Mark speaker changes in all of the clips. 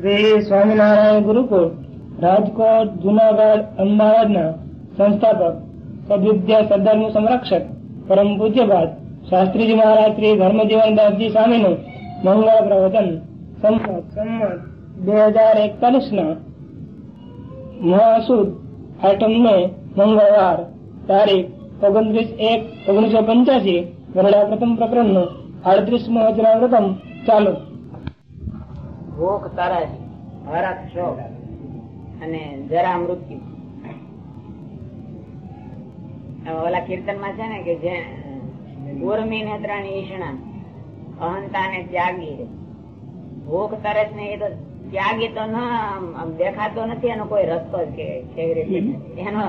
Speaker 1: શ્રી સ્વામિનારાયણ ગુરુકુળ, રાજકોટ, જુનાગઢ, અમદાવાદના સંસ્થાપક, સદવિદ્યા સદધર્મ સંરક્ષક, પરમ પૂજ્યપાદ શાસ્ત્રીજી મહારાજ શ્રી ધર્મજીવનદાસજી સ્વામીનું મંગળ પ્રવચન સંમત સંમત બે હજાર એકતાલીસ ના મહાસુદ આઠમને મંગળવાર, તારીખ ઓગણત્રીસ એક ઓગણીસો પંચ્યાસી વરડા પ્રથમ પ્રકરણનું આડત્રીસમું પ્રથમ ચાલુ.
Speaker 2: ભૂખ તરસ હરક શોક અને જરા મૃત્યુ. ઓલા કીર્તનમાં છે ને કે જે ઉર્મી નેત્રાણી ઈશણા અહંતા ને ત્યાગી. ભૂખ તરસ ને એ તો ત્યાગી તો ના દેખાતો નથી એનો કોઈ રસ્તો જ કે કેવી રીતે એનો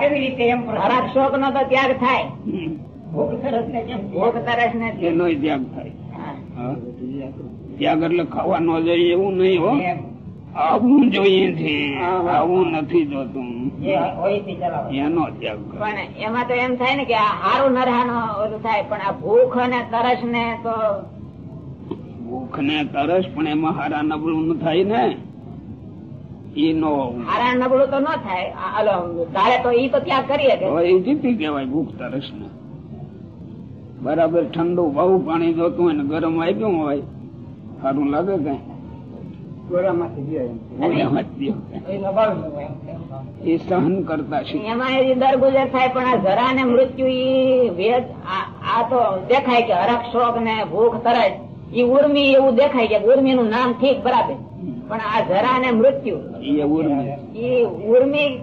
Speaker 1: કેવી રીતે એમ
Speaker 2: હરક શોક નો તો ત્યાગ થાય.
Speaker 1: ભૂખ તરસ ને
Speaker 2: ભૂખ તરસ ને
Speaker 3: એનો ત્યાગ થાય. ત્યાગ એટલે ખાવાનો જોઈએ એવું નહીં હો. આવું જોઈએ છે. આવું નથી જોતું. એનો ત્યાગ
Speaker 2: પણ એમાં તો એમ થાય ને કે હારું નરહાનો ઓલું થાય પણ આ ભૂખ અને તરસ ને તો
Speaker 3: ભૂખ ને તરસ પણ એમાં હારા નબળું ન થાય ને. ઈ નો
Speaker 2: હારા નબળું તો ન થાય. આ તો ઈ તો ત્યાગ કરીએ
Speaker 3: એ જીતી કેવાય ભૂખ તરસ ને બરાબર ઠંડુ બહુ પાણી જોતું હોય ને ગરમ આપ્યું હોય સારું લાગે કઈ.
Speaker 1: એ.
Speaker 3: એ સહન કરતા છે
Speaker 2: એમાં એ દરગુજર થાય પણ આ જરા ને મૃત્યુ ઈ વેદ આ આ તો દેખાય કે હરક શોખ ને ભૂખ તરસ ઈ ઉર્મી એવું દેખાય કે ઉર્મી નું નામ ઠીક બરાબર. પણ આ જરા ને મૃત્યુ
Speaker 3: એ ઉર્મી.
Speaker 2: ઈ ઉર્મી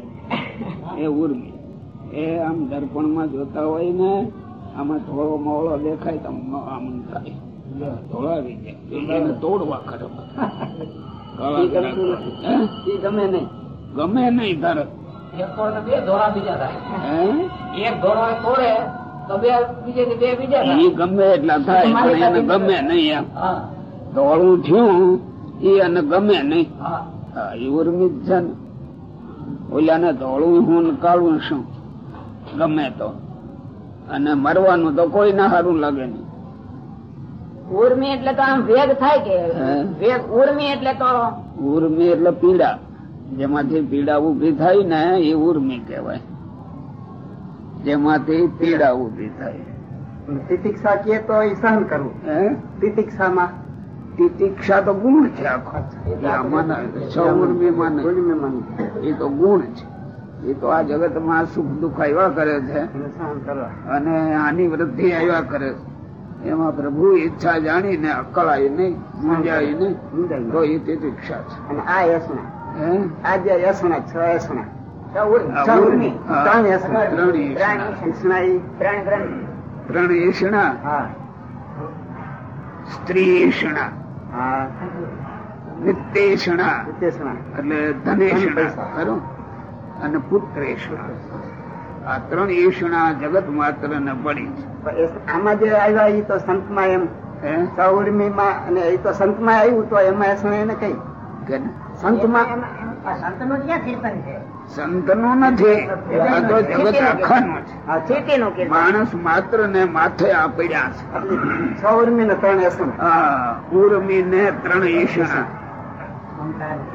Speaker 3: એ ઉર્મી. એ આમ દર્પણમાં જોતા હોય ને આમાં થોડો મોળો દેખાય તો આમ થાય. ધોળાવી જાય તોડવા
Speaker 1: ગમે નહીં.
Speaker 3: ગમે નહીં
Speaker 1: બે ધોળા બીજા થાય. એક ધોળો તોડે તો બે બીજે બે બીજા થાય.
Speaker 3: ગમે એટલા થાય પણ એને ગમે નહીં એમ. ધોળું થયું ઈ એને ગમે નહીં.
Speaker 1: હા.
Speaker 3: હા એ ઉર્મી છે ને. ઓલાને ધોળું હું કાળું શું? ગમે તો. અને મરવાનું તો કોઈ ના સારું લાગે નહીં
Speaker 2: ઉર્મી એટલે તો આમ વેગ થાય કે વેગ ઉર્મી એટલે તો
Speaker 3: ઉર્મી એટલે પીડા. જેમાંથી પીડા ઊભી થાય ને એ ઉર્મી કહેવાય. જેમાંથી પીડા ઊભી થાય.
Speaker 1: તિતિક્ષા કે તો એ સહન કરવું. તિતિક્ષામાં?
Speaker 3: તિતિક્ષા તો ગુણ છે આખો. સૌર્મીમાં એ તો ગુણ છે. એ તો આ જગતમાં સુખ દુઃખ આવ્યા કરે છે.
Speaker 1: સહન કરવા.
Speaker 3: અને આની વૃદ્ધિ આવ્યા કરે છે. એમાં પ્રભુ ઈચ્છા જાણીને અકળાય નહીં મૂંઝાય નહીં. તો એ તિતિક્ષા છે.
Speaker 1: અને આ યસના આ જે યસના છ. ત્રણ
Speaker 3: ત્રણ સ્ત્રી નિત્યેષણા એટલે ધનેષણા ખરું? અને પુત્રેષણા આ ત્રણ ઈશણા જગત માત્ર ને પડી
Speaker 1: આમાં જે આવ્યા એ તો સંતમાં એમ.
Speaker 3: હે?
Speaker 1: સૌર્મીમાં અને એ તો સંતમાં આવ્યું તો એમાં શું એને કઈ? સંતમાં
Speaker 2: સંતનું ક્યાં કીર્તન છે?
Speaker 3: સંતનું નથી. આ તો જગત આખાનું છે.
Speaker 1: હા છે
Speaker 2: સ્થિતિનું કીર્તન.
Speaker 3: માણસ માત્ર ને માથે આ પડ્યા છે.
Speaker 1: સૌર્મી ને ત્રણ યસના
Speaker 3: ઉર્મી ને ત્રણ ઈશણા.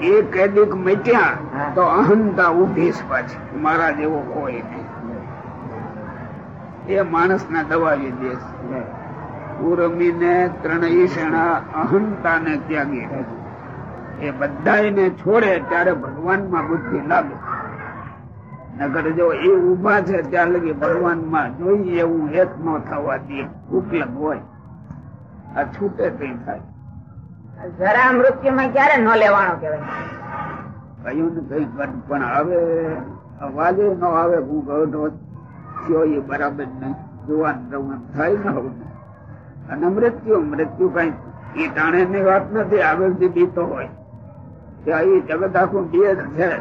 Speaker 3: એ કેદીક મટ્યા તો અહંતા ઊભી પાછી. મારા જેવો કોઈ નહીં. એ માણસ ના દબાવી દે છે. ઉર્મી ને ત્રણ સેણા અહંતા ને ત્યાગી. એ બધાને છોડે ત્યારે ભગવાનમાં બુદ્ધિ લાગે. નગર જો એ ઊભા છે ત્યાં લગી ભગવાનમાં જોઈએ એવું હેત ન થવા દે. ઉપલબ્ધ હોય. આ છૂટે કઈ થાય.
Speaker 2: જરા મૃત્યુમાં ક્યારે ન લેવાનો કહેવાય?
Speaker 3: કયું ને કઈ પણ આવે. અવાજે ન આવે હું ગઢો થયો એ બરાબર નહીં જોવાન રહું થાય ન હોવું અને મૃત્યુ મૃત્યુ કઈ એ ટાણે ની વાત નથી આગળથી બીતો હોય. ત્યાં એ જગત આખું બે જ છે.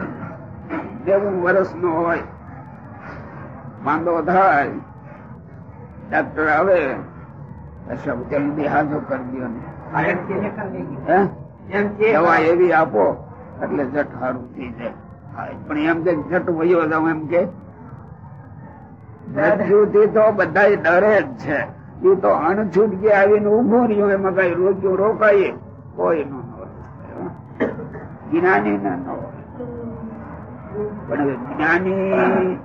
Speaker 3: નેવું વર્ષ નો હોય. માંદો થાય. ડાક્ટર આવે. અચ્છા જલ્દી હાજો કરી દો ને. દવા એવી આપો એટલે જટ સારું થઈ જાય. પણ એમ કે જટ વયો જાવ એમ કે. મૃત્યુથી તો બધા ડરે જ છે. એ તો અણછૂટકે આવીને ઉભું રહ્યું, એમાં કઈ રોક્યું રોકાય કોઈ નો જ્ઞાની ના પણ જ્ઞાની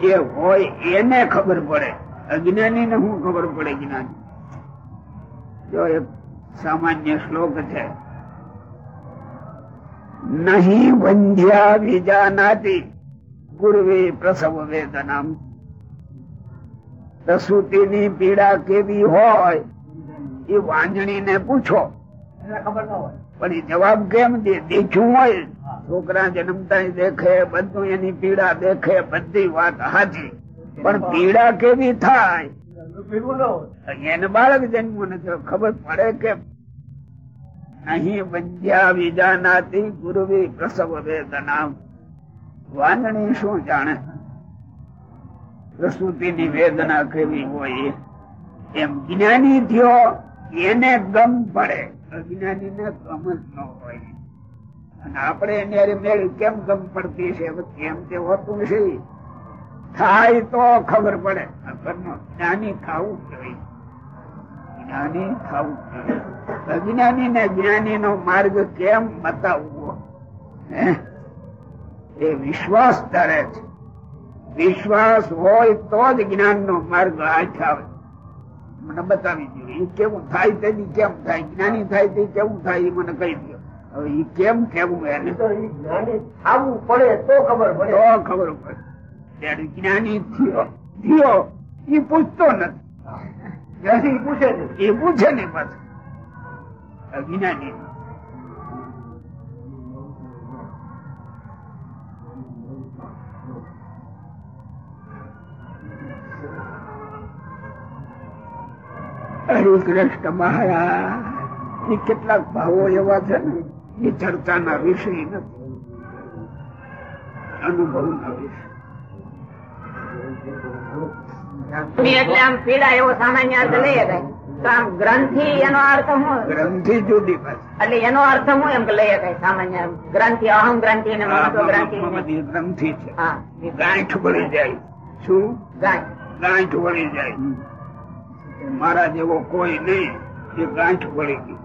Speaker 3: જે હોય એને ખબર પડે. અજ્ઞાની ને શું ખબર પડે જ્ઞાની? જો એક સામાન્ય શ્લોક છે. નહીં વંધ્યા નાતી ગુરવે પ્રસવ વેદનામ પ્રસૂતિની પીડા કેવી હોય એ વાંજણી ને પૂછો પણ એ જવાબ કેમ દે? દેખ્યું હોય. છોકરા જન્મતા દેખે બધું એની પીડા દેખે બધી વાત હાજી. પણ પીડા કેવી થાય? એને બાળક જન્મ નથી ખબર પડે કે અહીં વંધ્યા વિજાનાતી ગુરુવી પ્રસવ વેદના. વાંજણી શું જાણે? પ્રસૂતિની વેદના કેવી હોય, એમ જ્ઞાની થયો, એને ગમ પડે. અજ્ઞાની ને ગમ જ ન હોય. અને આપણે એને મેળ કેમ ગમ પડતી છે? કેમ તે હોતું છે થાય તો ખબર પડે. જ્ઞાની થવું જોઈએ. જ્ઞાની થવું જોઈએ. અજ્ઞાની ને જ્ઞાની નો માર્ગ કેમ બતાવવો? એ વિશ્વાસ ધરે છે. વિશ્વાસ હોય તો જ જ્ઞાન નો માર્ગ હાથ આવે. મને બતાવી દો એ કેવું થાય તેની કેમ થાય? જ્ઞાની થાય તે કેવું થાય એ મને કહી દો હવે એ કેમ કેવું એને?
Speaker 4: થવું પડે તો ખબર પડે.
Speaker 3: તો ખબર પડે. ત્યારે જ્ઞાની થયો થયો એ પૂછતો નથી.
Speaker 4: પૂછે છે.
Speaker 3: એ પૂછે ને પાછું. અજ્ઞાની હરિકૃષ્ણ મહારાજ એ કેટલાક ભાવો એવા છે ને એ ચર્ચાના વિષય નથી અનુભવના વિષય.
Speaker 2: એટલે આમ પીડા એવો સામાન્ય અર્થ લઈએ તો આમ ગ્રંથિ એનો અર્થ શું
Speaker 3: ગ્રંથિ જુદી
Speaker 2: એટલે એનો અર્થ હું એમ લઈએ કઈ સામાન્ય ગ્રંથિ અહમ ગ્રંથિ ને મહત્વ ગ્રંથિ
Speaker 3: ગ્રંથિ છે. ગાંઠ વળી જાય. શું?
Speaker 2: ગાય
Speaker 3: ગાંઠ વળી જાય. મારા જેવો કોઈ નહીં એ ગાંઠ વળી ગઈ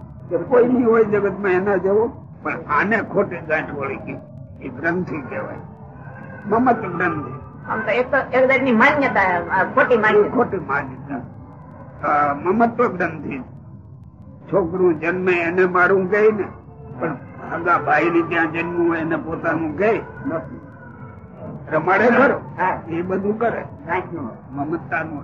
Speaker 3: કોઈ નહીં હોય જગતમાં એના જેવો પણ આને ખોટી ગાંઠ વળી ગઈ. એ ગ્રંથિ કહેવાય. મમત ગ્રંથિ.
Speaker 2: આમ તો એક તો એક જાતની માન્યતા ખોટી માન્યતા.
Speaker 3: ખોટી માન્યતા. મમત્વ ગ્રંથિ. છોકરું જન્મે એને મારું ગઈ ને પણ આગા ભાઈ ને ત્યાં જન્મવું એને પોતાનું ગઈ રમાડે ખરો?
Speaker 2: હા.
Speaker 3: એ બધું કરે. મમતા નું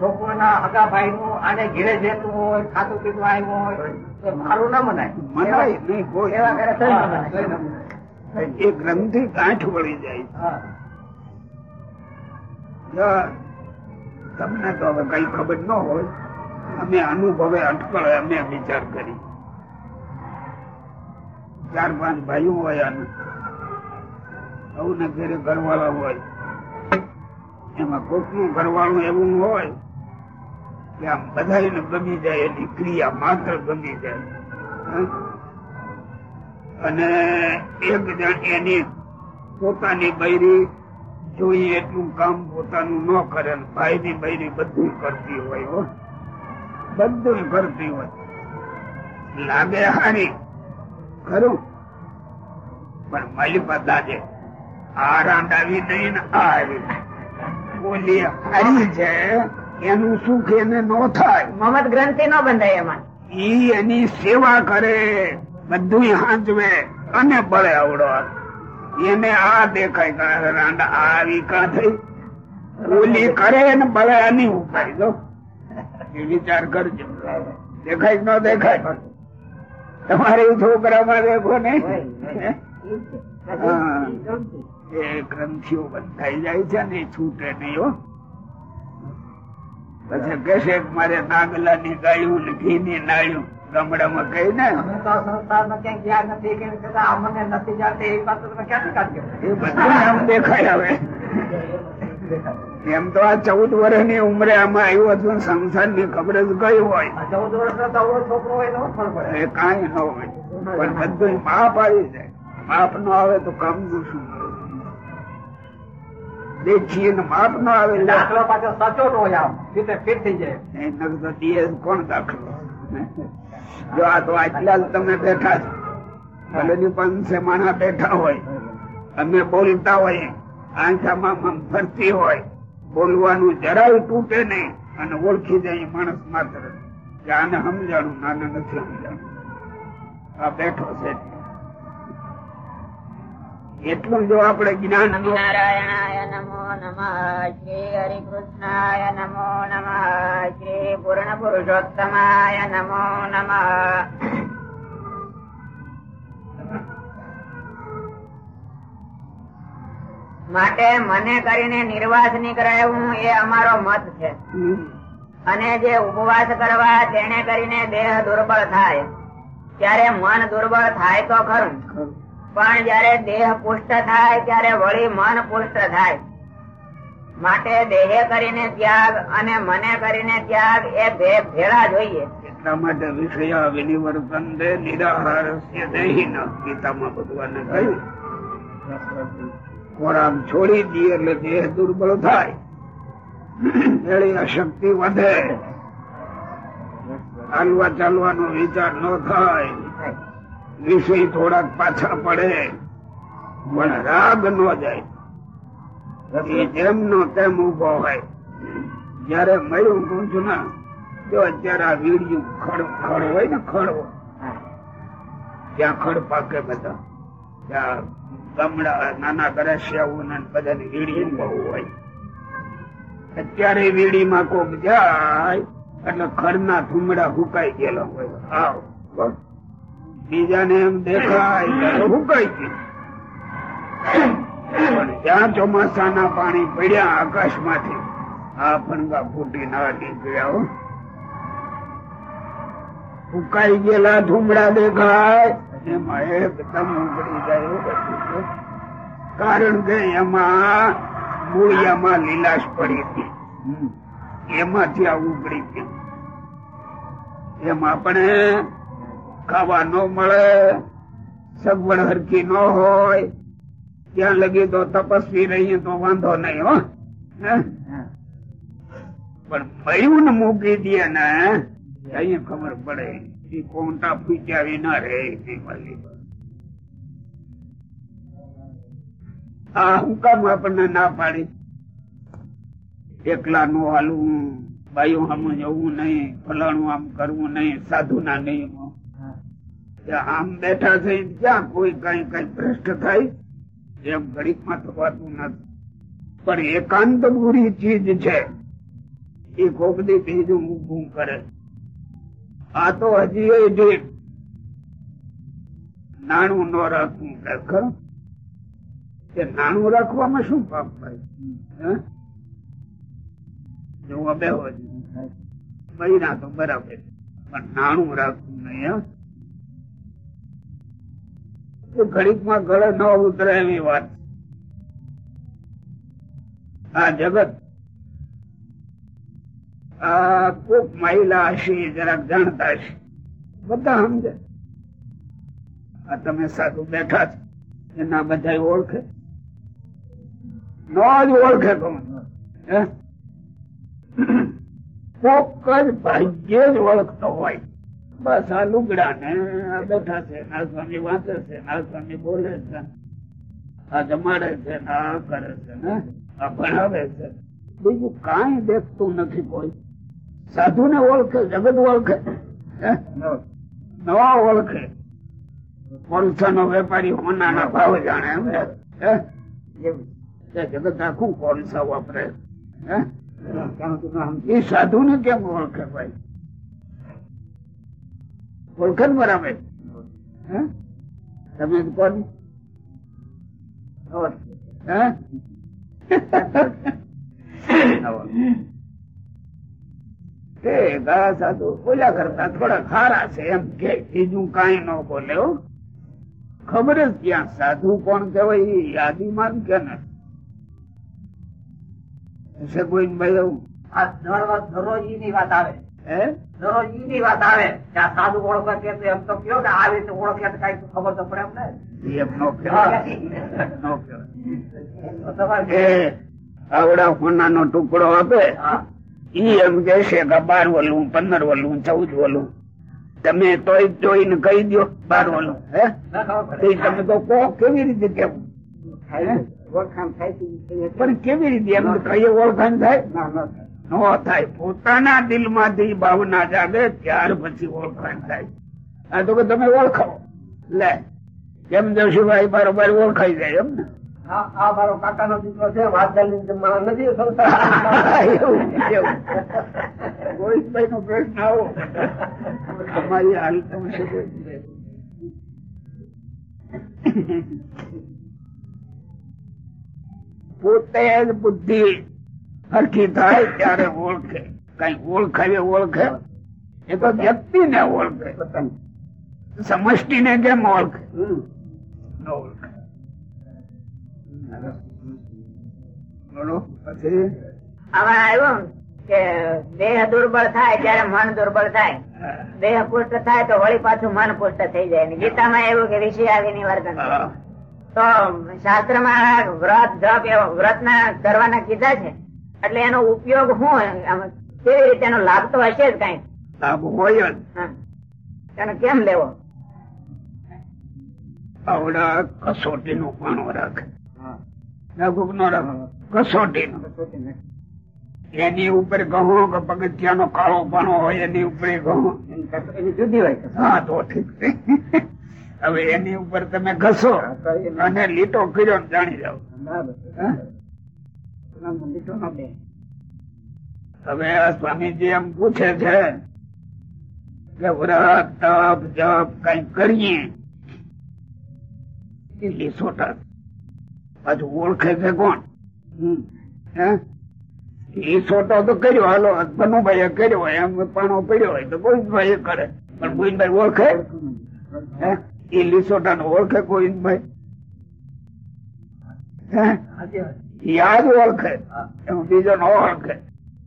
Speaker 4: છોકરાના હગા ભાઈ નું આને ઘેરે જતું હોય ખાતું પીતું આવ્યું હોય તો મારું ના મનાય.
Speaker 3: મનાય નહીં કોઈ.
Speaker 2: એવા કરે તો જ મનાય.
Speaker 4: તોય ના મનાય.
Speaker 3: એ ગ્રંથિ ગાંઠ વળી જાય તમને તો હવે કઈ ખબર ન હોય અમે અનુભવે અટકળે અમે વિચાર કરી. ચાર પાંચ ભાઈઓ હોય અને સૌને ઘરે ઘરવાળા હોય. એમાં કોકનું ઘરવાળું એવું હોય કે આમ બધાને ગમી જાય, એની ક્રિયા માત્ર ગમી જાય. અને એક જણ એની પોતાની બૈરી જોઈએ એટલું કામ પોતાનું ન કરે ભાઈની બૈરી બધું કરતી હોય બધું કરતી હોય. લાગે હારી, ખરું. પણ મારી બધા છે આ રાંડાવી નહીં ને આ આવી. બોલી હરી છે એનું સુખ એને ન થાય.
Speaker 2: મમત ગ્રંથિ નો બંધાય એમાં.
Speaker 3: ઈ એની સેવા કરે બધું હાંચવે અને બળે આવડો. એને આ દેખાય રાંડા આવી કા થઈ? ઓલી કરે ને બળે આની ઉપાય. જો એ વિચાર કરજો. દેખાય ન દેખાય? તમારે છોકરામાં દેખો ને હા. એ ગ્રંથિઓ બંધાઈ જાય છે ને છૂટે નહીં હો. પછી કહેશે મારે નાગલા ની ગાયું ને ઘી ની નાળ્યું ગામડામાં ને એ બધું એમ દેખાય હવે. એમ તો આ ચૌદ વર્ષની ઉંમરે આમાં આવ્યો હતો સંસારની ખબર જ ગઈ હોય.
Speaker 4: ચૌદ વર્ષ છોકરો હોય
Speaker 3: એ કાંઈ ન હોય. પણ બધું માપ આવી જાય. માપ નો આવે તો કામનું શું? દેખીએ ને માપ ન આવે
Speaker 4: દાખલો પાછો સાચો હોય આમ રીતે ફિટ થઈ જાય.
Speaker 3: એ નકર કોણ દાખલો? જો આ તો આટલા તમે બેઠા છો. ભલેની પાંચસે માણા બેઠા હોય. અમે બોલતા હોય આંખામાં ફરતી હોય. બોલવાનું જરાય તૂટે નહીં અને ઓળખી જાય માણસ માત્ર. કે આને સમજાણું નાને નથી સમજાણું. આ બેઠો છે. એટલું જો આપણે જ્ઞાન
Speaker 2: નારાયણાય નમો નમઃ શ્રી હરિકૃષ્ણાય નમો નમઃ શ્રી પૂર્ણ પુરુષોત્તમાય નમો નમઃ. માટે મને કરીને નિર્વાસ નીકળાયું એ અમારો મત છે. અને જે ઉપવાસ કરવા તેને કરીને દેહ દુર્બળ થાય. ત્યારે મન દુર્બળ થાય તો ખરું.
Speaker 3: ખરું.
Speaker 2: પણ જયારે દેહ પુષ્ટ થાય, ત્યારે વળી મન પુષ્ટ થાય. માટે દેહે કરીને ત્યાગ અને મને કરીને ત્યાગ એ બે ભેળા જોઈએ.
Speaker 3: ખોરાક છોડી દઈએ એટલે દેહ દુર્બળ થાય. એની અશક્તિ વધે. ચાલવા ચાલવાનો વિચાર ન થાય. વિષય થોડાક પાછા પડે, પણ રાગ ન જાય. એ જેમનો તેમ ઊભો હોય, જયારે મળ્યું પૂછું છું તો અત્યારે આ વીડિયું ખડ ખડ હોય ને ખડવો ત્યાં ખડ પાકે બધા. ત્યાં ગામડા, નાના ગરસિયાઓ ને બધાની વીડી બહુ હોય. અત્યારે વીડીમાં કોક જાય, એટલે ખડના થુમડા હુકાઈ ગયેલો હોય. આવ બસ. બીજાને એમ દેખાય હુકાઈ ગયું. જ્યાં ચોમાસાના પાણી પડ્યા આકાશમાંથી, આ ફણગા ફૂટી ના નીકળ્યા ફૂકાઈ ગયેલા ધૂમડા દેખાય. એમાં એકદમ ઉગડી જાય કારણ કે એમાં મૂળિયામાં લીલાશ પડી હતી. એમાંથી આ ઉગડી ગયું. એમ આપણે ખાવા ન મળે, સગવડ હરકી ન હોય. ત્યાં લગી તો તપસ્વી રહીએ તો વાંધો નહીં, હો. પણ ભયું ને મૂકી દે ને અહીંયા ખબર પડે? કોંટા ફૂટ્યા વિના રે નહીં આ હું કામ આપણને ના પાડી? એકલા નું હાલવું બાયું આમ જવું નહીં, ફલાણું આમ કરવું નહીં સાધુ ના ત્યાં આમ બેઠા થઈ ક્યાં કોઈ કઈ કઈ ભ્રષ્ટ થાય? એમ ઘડીકમાં થવાતું નથી પણ એકાંત પૂરી ચીજ છે. એ કોકદી બીજું ઊભું કરે. આ તો હજી નાણું ન રાખવું કે કે નાણું રાખવામાં શું પાપ થાય? જોવા બેહો મહિના તો બરાબર. પણ નાણું રાખવું નહીં એ ઘડીકમાં ગળે ન ઉતરે એવી વાત. આ જગત. આ કોક મહિલા હશે જરાક જાણતા હશે. બધા સમજે. આ તમે સાધુ બેઠા છો. એના બધા ઓળખે. ન જ ઓળખે કોણ. હે? કોક જ ભાગ્યે જ ઓળખતો હોય. બસ આ લુગડા ને આ બેઠા છે આ સ્વામી વાંચે છે આ સ્વામી બોલે છે આ જમાડે છે આ કરે છે ને આ ભણાવે છે બીજું કાંઈ દેખતું નથી કોઈ સાધુ ને ઓળખે જગત ઓળખે? નવા ઓળખે કોલસાનો વેપારી હોનાના ભાવ જાણે એમ હે? હે? જગત આખું કોલસા વાપરે હે? એ સાધુ ને કેમ ઓળખે ભાઈ ઓળખે ને બરાબર તમે કોણ? સાધુ બોલ્યા કરતા થોડા ખારા છે એમ કે, બીજું કઈ ન બોલે. ખબર જ ક્યાં સાધુ કોણ કહેવાય યાદીમાં કે ને? હશે કોઈ ભાઈ
Speaker 4: દરરોજની વાત આવે. દરરોજ ઈની વાત આવે. કે આ સાધુ ઓળખે કે એમ તો કયો કે આવી રીતે ઓળખે તો કઈ ખબર તો પડે એમ ને?
Speaker 3: એમ નો કહેવાય. નો કહેવાય.
Speaker 4: તો તમારે
Speaker 3: એ આવડા હોનાનો ટુકડો આપે. ઈ એમ કે છે કે બાર વલું પંદર વલું ચૌદ વલું. તમે તોય જોઈને કહી દો બાર વલું. હે? તમે તો કહો કેવી રીતે કેવું?
Speaker 4: ઓળખાણ થાય
Speaker 3: પણ કેવી રીતે એમ કઈ ઓળખાણ થાય?
Speaker 4: ના થાય.
Speaker 3: પોતાના દિલમાંથી ભાવના જાગે ત્યાર પછી ઓળખાણ થાય. આ તો કે તમે ઓળખો. લે કેમ જોશીભાઈ બરોબર ઓળખાઈ જાય એમ ને?
Speaker 4: આ આ મારો કાકાનો દીકરો છે વાદળની નથી સંસાર.
Speaker 3: એવું એવું. ગોવિંદભાઈ નો પ્રશ્ન આવો. તમારી હાલ તમે શું કહો છો? પોતે જ બુદ્ધિ હરખી થાય ત્યારે ઓળખે. કઈ ઓળખાવે ઓળખે. એ તો વ્યક્તિ ને ઓળખે. સમષ્ટિ ને કેમ ઓળખે? ઓળખે. બોલો. પછી?
Speaker 2: આમાં આવ્યું કે દેહ દુર્બળ થાય ત્યારે મન દુર્બળ થાય. દેહ પુષ્ટ થાય તો વળી પાછું મન પુષ્ટ થઈ જાય. ગીતા ગીતામાં એવું કે વિષયાવી નિવર્તન
Speaker 3: હા.
Speaker 2: તો શાસ્ત્રમાં વ્રત જપ એવો વ્રત ના કરવાના કીધા છે. એટલે એનો ઉપયોગ શું કેવી રીતે એનો લાભ તો હશે જ કઈ.
Speaker 3: લાભ હોય જ.
Speaker 2: એનો કેમ લેવો?
Speaker 3: આવડા કસોટી નું પાણો રાખ
Speaker 4: હા.
Speaker 3: નો રખ કસોટી નું એની ઉપર ઘઉં કે પગથિયાનો કાળો પાણો હોય એની ઉપર
Speaker 4: ઘઉં. જુદી હોય
Speaker 3: હા તો ઠીક છે. હવે એની ઉપર તમે ઘસો
Speaker 4: તો
Speaker 3: અને લીટો કર્યો જાણી જાઓ.
Speaker 4: બરાબર
Speaker 3: આ સ્વામીજી એમ પૂછે છે કે વ્રત તપ જપ કઈ કરીએ? કેટલી સોટા? પાછું ઓળખે છે કોણ? એ સોટો તો કર્યો હાલો બનુભાઈ કર્યો હોય એમ પાણો પડ્યો હોય તો ગોવિંદભાઈ કરે. પણ ગોવિંદભાઈ ઓળખે? હે? એ લીસોટા નો ઓળખે ગોવિંદભાઈ? હે. યાદ ઓળખે એમ બીજો ન ઓળખે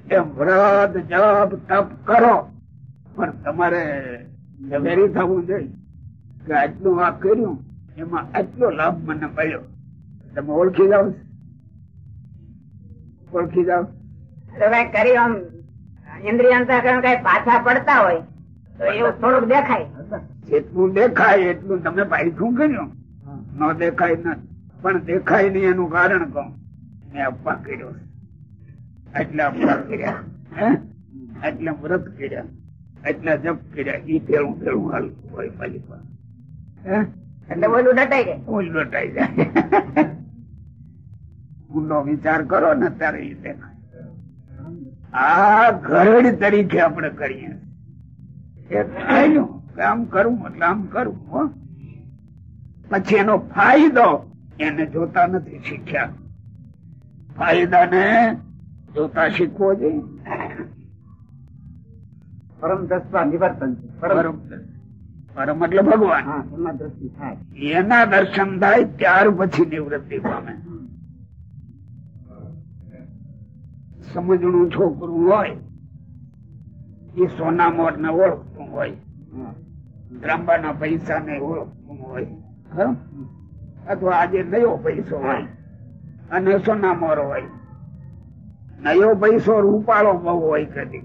Speaker 3: એમ વ્રત જપ તપ કરો. પણ તમારે ઝવેરી થવું જોઈએ. કે આટલું આ કર્યું એમાં આટલો લાભ મને મળ્યો. તમે ઓળખી જાઓ ઓળખી જાઓ
Speaker 2: તો કઈ કરી આમ ઇન્દ્રિય અંતઃકરણ કઈ પાછા પડતા હોય તો એવું થોડુંક દેખાય.
Speaker 3: જેટલું દેખાય એટલું તમે પાછું કર્યું. ન દેખાય ન પણ દેખાય નહીં એનું કારણ કહું. મેં અપવા કર્યો. એટલે અપવા કર્યા. હે? એટલે વ્રત કર્યા. એટલે જપ કર્યા. ઈ પેલું પેલું હાલતું હોય મારી પાસે
Speaker 2: એટલે બોલું ડટાઈ જાય.
Speaker 3: જાય. ઊંડો વિચાર કરો ને ત્યારે રીતે આ ઘરડ તરીકે આપણે કરીએ. એ આમ કરવું એટલે આમ કરવું હો. પછી એનો ફાયદો એને જોતા નથી શીખ્યા. ફાયદાને જોતા શીખવો જોઈએ.
Speaker 4: પરમ દસમા નિવર્તન પરમ.
Speaker 3: પરમ એટલે ભગવાન.
Speaker 4: એમાં દ્રષ્ટિ થાય.
Speaker 3: એના દર્શન થાય ત્યાર પછી નિવૃત્તિ પામે. સમજણું છોકરું હોય એ સોના મોર ને ઓળખતું હોય. ત્રાંબાના પૈસા ને ઓળખતું હોય? અથવા આજે નયો પૈસો હોય. અને સોના મોર હોય નયો પૈસો રૂપાળો બહુ હોય કદી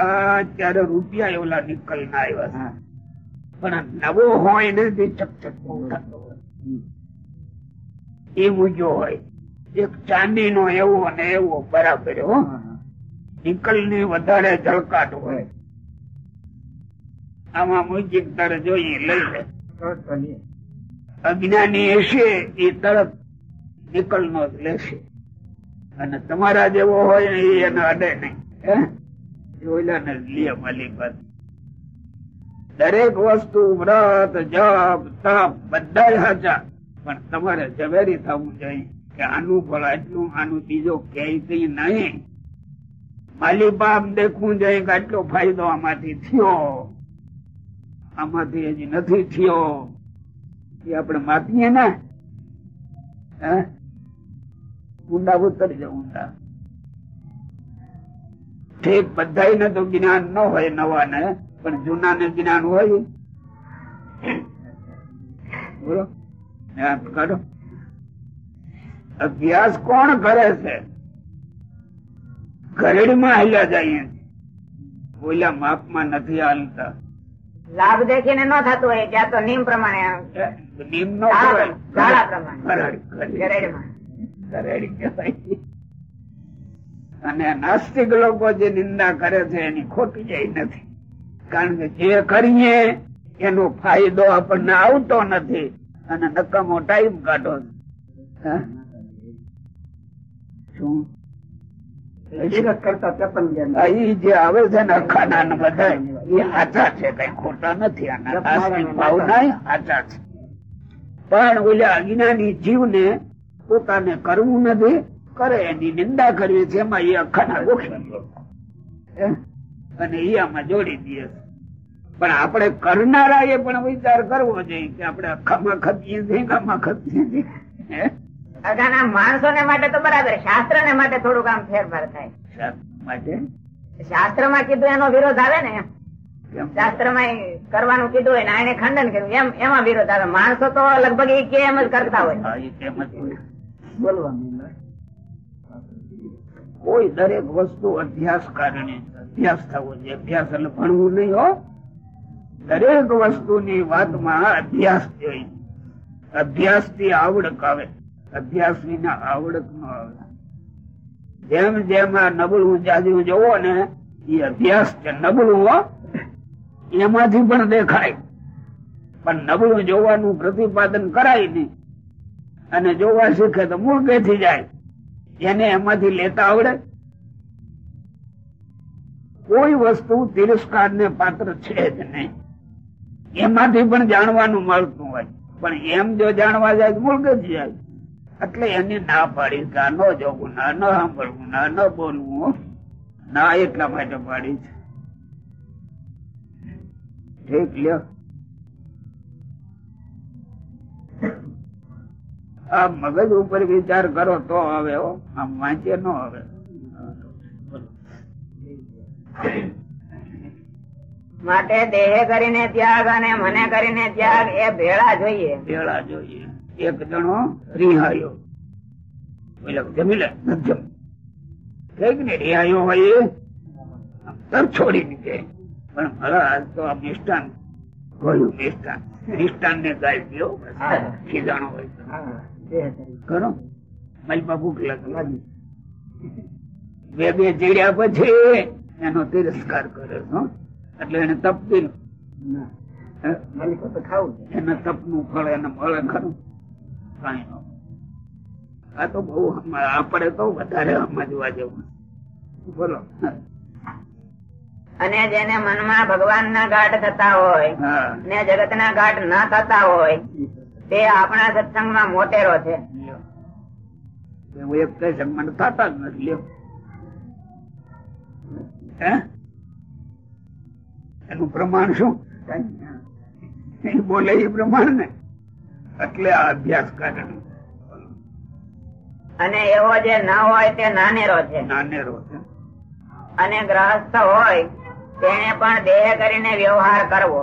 Speaker 3: અત્યારે રૂપિયા એવલા નિકલ ના આવ્યા. પણ નવો હોય ને તે ચકચક બહુ થતો હોય. એ મૂક્યો હોય એક ચાંદી નો એવો અને એવો બરાબર હો. નિકલની વધારે ઝળકાટ હોય આમાં મુજબ તારે જોઈએ લઈ લે. અજ્ઞાની હશે, એ તરત નિકલ નો લેશે. અને તમારા જેવો હોય ને એને અડે નહીં. લે માલિક પાસે. દરેક વસ્તુ, વ્રત, જપ, તપ બધા હાચા. પણ તમારે ઝવેરી થવું જોઈએ કે આનું ફળ આટલું, આનું બીજો ક્યાંય નહીં. માલી બાપ દેખવું જોઈએ કે આટલો ફાયદો આમાંથી થયો. આમાંથી હજી નથી થયો. એ આપણે માપીએ ને ઊંડા ઉતરી જાવ ઊંડા. ઠીક બધા તો જ્ઞાન ન હોય નવા ને પણ જૂના ને જ્ઞાન હોય. બોલો કરો અભ્યાસ કોણ કરે છે? ઘરેડમાં હાલ્યા જાય ઓલા માપમાં નથી હાલતા.
Speaker 2: લાભ દેખીને ન થતું હોય ત્યાં તો નિયમ પ્રમાણે
Speaker 3: નિયમ નો. અને નાસ્તિક લોકો જે નિંદા કરે છે એની ખોટી જાય નથી. કારણ કે જે કરીએ એનો ફાયદો આપણને આવતો નથી. અને નકામો ટાઈમ કાઢો? શું? જે આવે છે ને અખાના ને બધા એ સાચા છે કઈ ખોટા નથી. આના છે. પણ ઓલા અજ્ઞાની જીવને પોતાને કરવું નથી કરે એની નિંદા કરવી છે એમાં એ અખાના ગોખી. અને આમાં જોડી દે. પણ આપણે કરનારા એ પણ વિચાર કરવો જોઈએ કે આપણે અખામાં ખપીએ છીએ કે ખપીએ છીએ.
Speaker 2: અગાના માણસો ને માટે તો બરાબર શાસ્ત્ર ને માટે થોડુંક આમ ફેરફાર થાય.
Speaker 3: માટે?
Speaker 2: શાસ્ત્રમાં કીધું એનો વિરોધ આવે ને?
Speaker 3: કેમ?
Speaker 2: શાસ્ત્રમાં કરવાનું કીધું હોય એને ખંડન કર્યું. એમ એમાં વિરોધ આવે. માણસો તો લગભગ એ કે એમ જ કરતા હોય.
Speaker 4: બોલવાનું
Speaker 3: કોઈ દરેક વસ્તુ અભ્યાસ કારણે અભ્યાસ થવો જોઈએ. અભ્યાસ એટલે ભણવું નહીં હો. દરેક વસ્તુની વાતમાં અભ્યાસ જોઈએ અભ્યાસથી આવડક આવે. અભ્યાસ વિના આવડક ન આવે. જેમ જેમ આ નબળું જાજુ જોવો ને એ અભ્યાસ છે નબળું હો. એમાંથી પણ દેખાય. પણ નબળું જોવાનું પ્રતિપાદન કરાય નહીં. અને જોવા શીખે તો મૂળ કેથી જાય. એને એમાંથી લેતા આવડે. કોઈ વસ્તુ તિરસ્કાર ને પાત્ર છે જ નહીં. એમાંથી પણ જાણવાનું મળતું હોય. પણ એમ જો જાણવા જાય મૂળ મૂળગત જાય. એટલે એને ના પાડી, કે ન જોવું, ના, ન સાંભળવું, ના, ન બોલવું. ના એટલા માટે પાડી છે. ઠીક લ્યો આ મગજ ઉપર વિચાર કરો તો આવે આમ વાંચે ન આવે.
Speaker 2: માટે દેહ કરીને ત્યાગ અને મને કરીને ત્યાગ એ ભેળા જોઈએ.
Speaker 3: ભેળા જોઈએ. એક જણો રિહાયો. જમી લે. જમ. કંઈક ને રિહાયો હોય તર છોડી દીધે પણ મહારાજ તો આ મિષ્ટાન ગળ્યું મિષ્ટાન મિષ્ટાન ને ગાય પીઓ. ખીજાણો હોય. ખરો મારી ભૂખ લાગે. બે બે ચીડ્યા પછી એનો તિરસ્કાર કરે છો એટલે એને તપ
Speaker 4: ના. માલિકો તો ખાવું છે.
Speaker 3: તપનું ફળ એને મળે ખરું. કઈ નો આ તો બહુ આપણે તો વધારે સમજવા જેવું બોલો.
Speaker 2: અને જેને મનમાં ભગવાન ના ગાઢ થતા હોય ને જગત ના ગાઢ ના થતા હોય તે આપણા સત્સંગમાં મોટેરો છે.
Speaker 3: લ્યો. એક કઈ સન્માન થતા જ નથી લ્યો. એનું પ્રમાણ શું? બોલે એ પ્રમાણ ને એટલે આ અભ્યાસ કારણ
Speaker 2: અને એવો જે ના હોય તે નાનેરો છે.
Speaker 3: નાનેરો છે.
Speaker 2: અને ગ્રહસ્થ હોય તેને પણ દેહ કરીને વ્યવહાર કરવો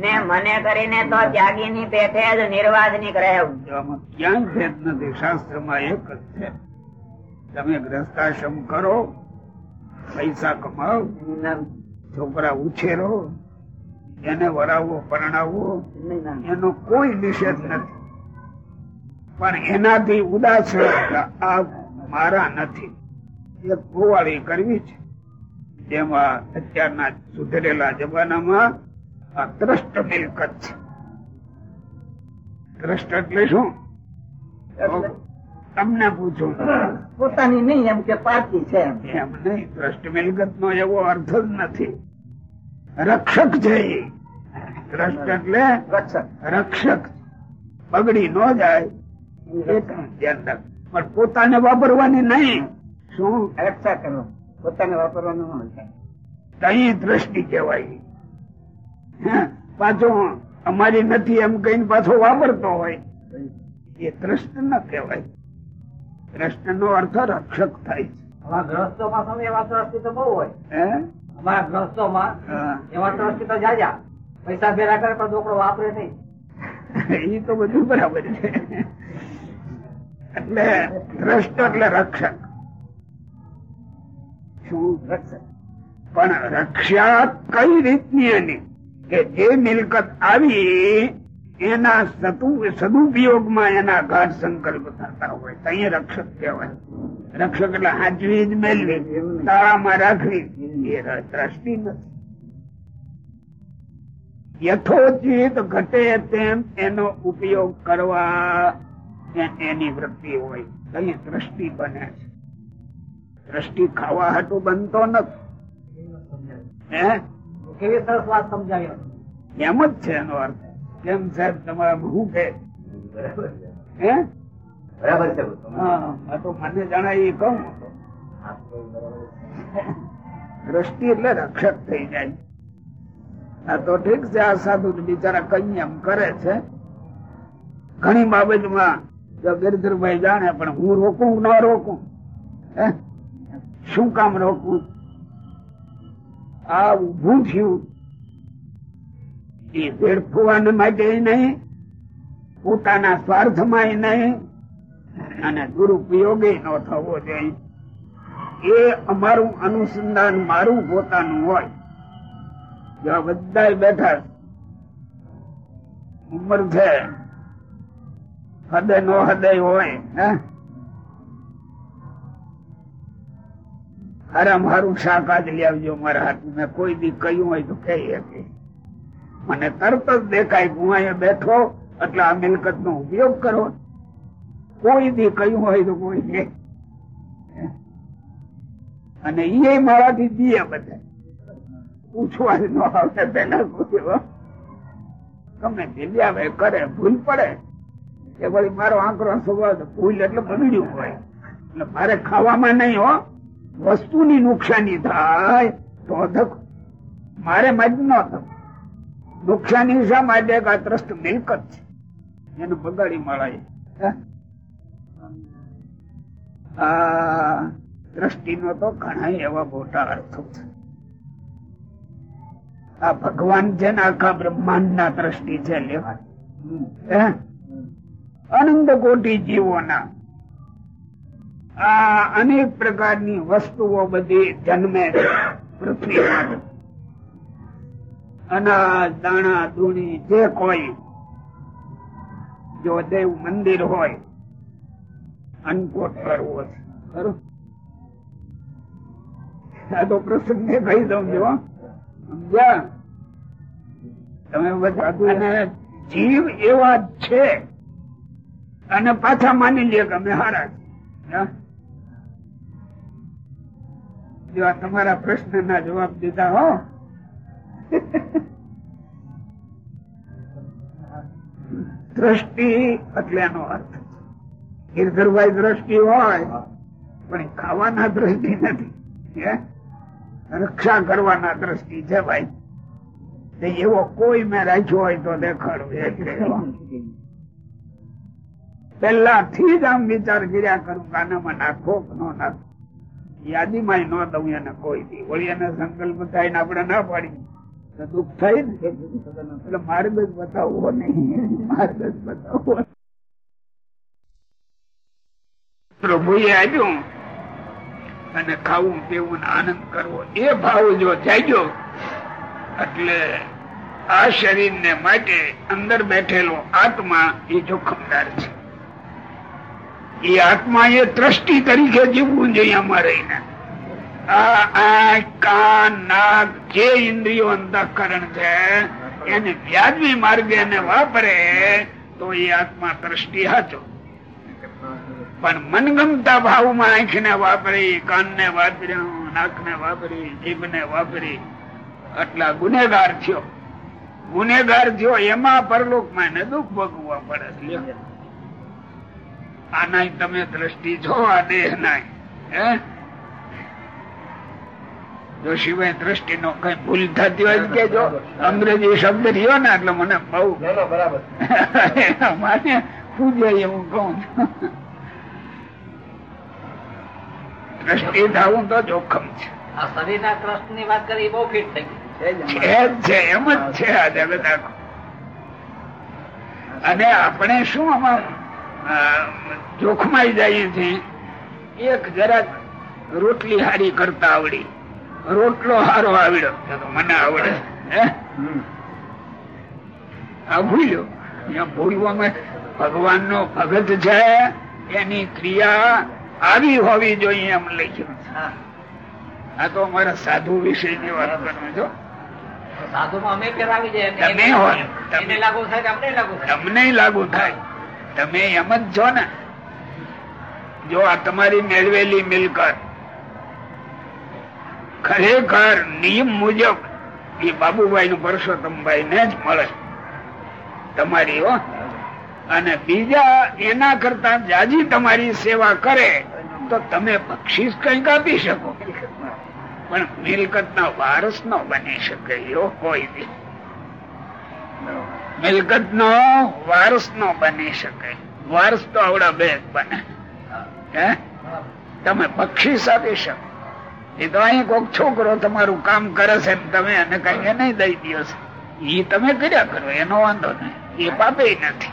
Speaker 2: ને મને કરીને તો ત્યાગી ની પેઠે જ નિર્વાસનિક રહેવું
Speaker 3: ક્યાંય ભેદ નથી. શાસ્ત્રમાં એક જ છે. તમે ગ્રસ્તાશ્રમ કરો પૈસા
Speaker 4: કમાવ
Speaker 3: છોકરા ઉછેરો એને વરાવવો પરણાવવો એનો કોઈ નિષેધ નથી. પણ એનાથી ઉદાસ આ મારા નથી. એક ગોવાળી કરવી છે. જેમાં અત્યારના સુધરેલા જમાનામાં આ ત્રષ્ટ મિલકત છે. ત્રષ્ટ એટલે શું? તમને પૂછું.
Speaker 4: પોતાની નહીં એમ કે પાકી છે એમ.
Speaker 3: નહીં ત્રષ્ટ મિલકત નો એવો અર્થ જ નથી. રક્ષક છે એ. ત્રસ્ટ એટલે
Speaker 4: રક્ષક.
Speaker 3: રક્ષક. બગડી ન જાય. ધ્યાન રાખ પણ પોતાને વાપરવાની નહીં. શું?
Speaker 4: રક્ષા કરો પોતાને વાપરવાનું ન હોય
Speaker 3: દ્રષ્ટિ કહેવાય? પાછો અમારી નથી એમ કહીને પાછો વાપરતો હોય. એ દ્રષ્ટ ન કહેવાય. દ્રષ્ટ નો અર્થ રક્ષક થાય
Speaker 4: અમારા ગ્રસ્તોમાં સ્વામી એવા ટ્રસ્ટી તો બહુ હોય.
Speaker 3: છે હે?
Speaker 4: અમારા ગ્રસ્તોમાં એવા ટ્રસ્ટી તો જાજા. પૈસા ભેગા કરે પણ છોકરો વાપરે નહીં.
Speaker 3: એ તો બધું બરાબર છે. એટલે દ્રષ્ટ એટલે રક્ષક. શું
Speaker 4: થશે?
Speaker 3: પણ રક્ષા કઈ રીતની એની? કે જે મિલકત આવી, એના સદુપયોગમાં એના ઘાટ સંકલ્પ થતા હોય. તો અહીંયા રક્ષક કહેવાય. રક્ષક એટલે હાજવી જ મેળવી. તાળામાં રાખવી. દ્રષ્ટિ નથી. યથોચિત ઘટે તેમ એનો ઉપયોગ કરવા એની વૃત્તિ હોય. અહીંયા દ્રષ્ટિ બને છે. દ્રષ્ટિ ખાવા હાટું બનતો નથી. હે? એમ જ છે એનો અર્થ. કેમ સાહેબ તમારા શું કે
Speaker 4: બરાબર છે.
Speaker 3: હા? તો મને જણાય એ કહું. દ્રષ્ટિ એટલે રક્ષક થઈ જાય. આ તો ઠીક છે આ સાધુ બિચારા કઈ એમ કરે છે. ઘણી બાબતમાં ગિરધરભાઈ જાણે પણ હું રોકું ના રોકું? હે? શું કામ રોકવું આ ઉભું થયું. એ વેડફવાને માટે નહીં, પોતાના સ્વાર્થમાં નહીં, અને દુરુપયોગે ન થવો જોઈએ. એ અમારું અનુસંધાન મારું પોતાનું હોય. જો બધા બેઠા. ઉંમર છે. હદે નો હદય હોય, હે? હારામ મારું શાક આજ લઈ આવજો મારા હાથ મેં કોઈ દી કહ્યું હોય તો કહી શકે મને તરત જ દેખાય હું અહીંયા બેઠો એટલે આ મિલકત નો ઉપયોગ કરો. કોઈ દી કહ્યું હોય તો કોઈ કે અને એ મારાથી દીએ બધા. પૂછવા ન આવે પેલા કોઈ હો. ગમે તે આવે કરે, ભૂલ પડે. કે ભાઈ મારો આંકડો સ્વભાવ. ભૂલ એટલે બગડ્યું હોય. એટલે મારે ખાવામાં નહીં, હો. વસ્તુની નુકસાની થાય તો ધક મારે મજ ન થવું. નુકસાની શા માટે? આ ત્રસ્ત મિલકત છે. એને બગાડી મળાય? આ દ્રષ્ટિનો તો ઘણા એવા મોટા અર્થો છે. આ ભગવાન છે ને આખા બ્રહ્માંડ ના દ્રષ્ટિ છે લેવા હે? અનંત કોટી જીવોના આ અનેક પ્રકારની વસ્તુઓ બધી જન્મે છે અનાજ, દાણા, ધૂણી, જે કોઈ. જો દેવ મંદિર હોય, અન્નકોટ કરવો છે. ખરું? આ તો પ્રસંગે કહી દઉં જો સમજ્યા? તમે બધા જીવ એવા છે. અને પાછા માની લે કે અમે હારા છીએ. જો આ તમારા પ્રશ્ન ના જવાબ દીધા હો. દ્રષ્ટિ એટલે એનો અર્થ ગીરધરભાઈ દ્રષ્ટિ હોય, પણ ખાવાના દ્રષ્ટિ નથી. રક્ષા કરવાના દ્રષ્ટિ છે ભાઈ. એવો કોઈ મેં રાખ્યો હોય તો દેખાડું એટલે. પેલા થી જ આમ વિચાર કર્યા કરું, કાનામાં નાખો ન નાખો. યાદીમાં ન દઉં એને કોઈ થી વળી એને સંકલ્પ થાય ને આપડે ના પાડી દુઃખ થાય ને. એટલે માર્ગ જ બતાવવો નહીં. માર્ગ જ બતાવવો પ્રભુએ આપ્યું અને ખાવું પીવું આનંદ કરવો. એ ભાવ જો જાગ્યો, એટલે આ શરીર ને માટે અંદર બેઠેલો આત્મા એ જોખમદાર છે. એ આત્મા એ દ્રષ્ટિ તરીકે જીવવું જોઈએ અમારે. કાન, નાક જે ઇન્દ્રિયો અંતઃકરણ છે, એને વ્યાજબી માર્ગે વાપરે, તો એ આત્મા દ્રષ્ટિ હાચો પણ મનગમતા ભાવમાં આંખને વાપરી, કાનને વાપર્યું નાકને વાપરી, જીભને વાપરી, આટલા ગુનેગાર થયો ગુનેગાર થયો, એમાં પરલોકમાં એને દુઃખ ભોગવવા પડે. આનાય તમે દ્રષ્ટિ છો આ દેહ નાય હે? જો સિવાય દ્રષ્ટિ નો કઈ ભૂલ થતી હોય તો કેજો. અંગ્રેજી શબ્દ રહ્યો ને એટલે મને બહુ
Speaker 4: બરાબર.
Speaker 3: માને શું જોઈએ કહું દ્રષ્ટિ થવું તો જોખમ છે.
Speaker 4: આ શરીરના ટ્રસ્ટની વાત કરી બહુ ફિટ થઈ ગઈ.
Speaker 3: છે એમ જ છે આ જગત આખું અને આપણે શું આમાં જોખમાઈ જાય છે. એક જરાક રોટલી હારી કરતા આવડી. રોટલો હારો આવડ્યો. તો મને આવડે. હે? આ ભૂલ્યો. અહીંયા ભૂલવામાં ભગવાન નો ભગત છે. એની ક્રિયા આવી હોવી જોઈએ એમ લખ્યું આ તો અમારા સાધુ વિશે ની વાત કરું છો
Speaker 4: સાધુમાં અમે કરાવી જાય. એને-
Speaker 3: તમે હોય, તમે.
Speaker 4: એને લાગુ થાય કે અમને લાગુ થાય.
Speaker 3: તમને લાગુ થાય. તમે એમ જ છો ને? જો આ તમારી મેળવેલી મિલકત ખરેખર નિયમ મુજબ એ બાબુભાઈ નું પરસોત્તમભાઈ ને જ મળે. તમારી હો. અને બીજા એના કરતા જાજી તમારી સેવા કરે તો તમે બક્ષીસ કંઈક આપી શકો. પણ મિલકત ના વારસ નો બની શકે એવો કોઈ બી મિલકત નો વારસ નો બની શકે. વારસ તો આવડા બે બને. હે. તમે પક્ષી સાધી શકો. એ તો અહીં કોક છોકરો તમારું કામ કરે છે તમે એને કઈ નહીં દઈ દો છો. એ તમે કર્યા કરો એનો વાંધો નહીં. એ પાપે નથી.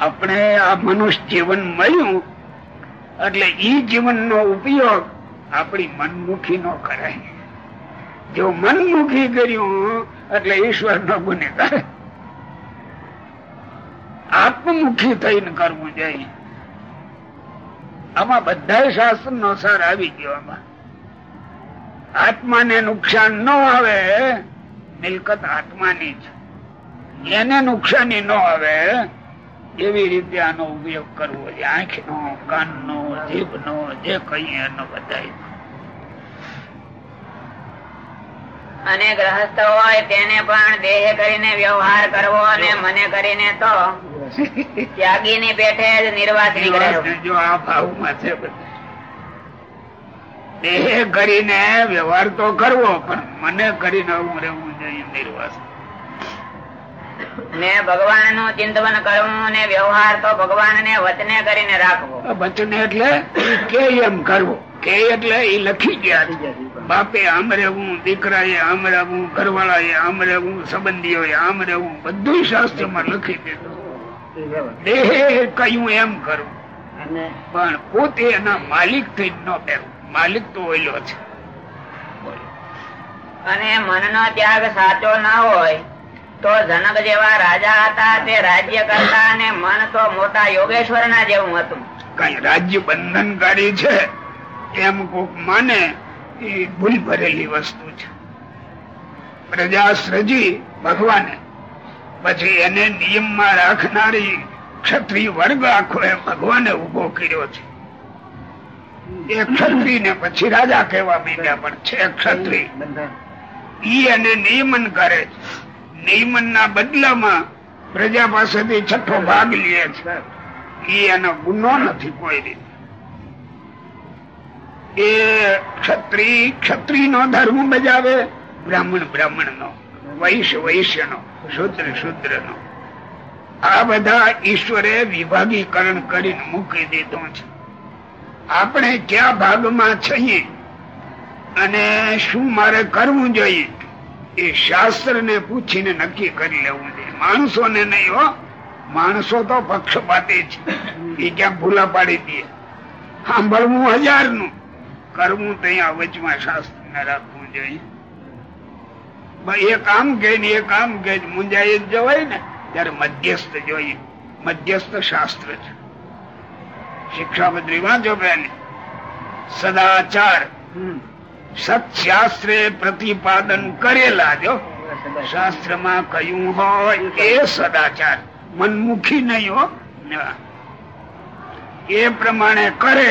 Speaker 3: આપણે આ મનુષ્ય જીવન મળ્યું એટલે ઈ જીવન નો ઉપયોગ આપણી મનમુખી નો કરાય. જો મનમુખી કર્યું એટલે ઈશ્વર નો ગુનેગાર આત્મમુખી થઈને કરવું જોઈએ. આમાં બધા શાસ્ત્ર નો સાર આવી ગયો આમાં. આત્માને નુકસાન ન આવે, મિલકત આત્માની છે એને નુકસાની ન આવે, એવી રીતે આનો ઉપયોગ કરવો જોઈએ. આંખ નો કાન નો જીભ નો જે કહીએ એનો બધા
Speaker 2: અને ગ્રહસ્થ હોય તેને પણ દેહ કરીને વ્યવહાર કરવો અને મને કરીને તો. ત્યાગી ની પેઠે જ
Speaker 3: છે દેહ કરીને વ્યવહાર તો કરવો પણ મને કરીને હું રહેવું જોઈએ નિર્વાસ.
Speaker 2: ને ભગવાનનું ચિંતન કરવું ને વ્યવહાર તો ભગવાન ને વચને કરીને રાખવો.
Speaker 3: વચને એટલે કે એમ કરવો. કે એટલે એ લખી ગયા. બાપે આમ રહેવું દીકરાએ આમ રહેવું ઘરવાળાએ આમ રહેવું સંબંધીઓએ આમ રહેવું બધું શાસ્ત્રમાં લખી દીધું. દેહ કયું એમ કરવું પણ પોતે એના માલિક થઈ ન બેવું માલિક તો ઓયલો છે.
Speaker 2: અને મનનો ત્યાગ સાચો ના હોય તો જનક જેવા રાજા હતા તે રાજ્ય કરતા અને મન તો મોટા યોગેશ્વર ના જેવું હતું.
Speaker 3: કઈ રાજ્ય બંધનકારી છે? એમ કોક માને, એ ભૂલ ભરેલી વસ્તુ છે. પ્રજા સ્રજી ભગવાને, પછી એને નિયમમાં રાખનારી ક્ષત્રિય વર્ગ આખો એ ભગવાને ઊભો કર્યો છે. એ ક્ષત્રિય ને પછી રાજા કહેવા માંડ્યા, પણ છે ક્ષત્રિય. ઈ એને નિયમન કરે છે. નિયમન ના બદલામાં પ્રજા પાસેથી છઠ્ઠો ભાગ લે છે. ઈ એનો ગુનો નથી કોઈ રીતે. એ ક્ષત્રિય ક્ષત્રિય નો ધર્મ બજાવે. બ્રાહ્મણ બ્રાહ્મણ નો વૈશ્ય વૈશ્ય નો શુદ્ર શુદ્ર નો આ બધા ઈશ્વરે વિભાગીકરણ કરીને મૂકી દીધો છે. આપણે ક્યાં ભાગમાં છીએ અને શું મારે કરવું જોઈએ? એ શાસ્ત્ર ને પૂછીને નક્કી કરી લેવું જોઈએ માણસો ને નહીં હો. માણસો તો પક્ષપાતી છે. એ ક્યાં ભૂલા પાડી દે. સાંભળવું હજારનું કરવું ત્યાં વચમાં શાસ્ત્ર ને રાખવું જોઈએ એ કામ કે ને એ કામ કે મુંજાઈ જવાય ને, ત્યારે મધ્યસ્થ જોઈએ મધ્યસ્થ શાસ્ત્ર છે. શિક્ષાપત્રી વાંચો પેલી સદાચાર સત્શાસ્ત્રે પ્રતિપાદન કરેલા જો, શાસ્ત્રમાં કયું હોય એ સદાચાર. મનમુખી નહીં હો. એ પ્રમાણે કરે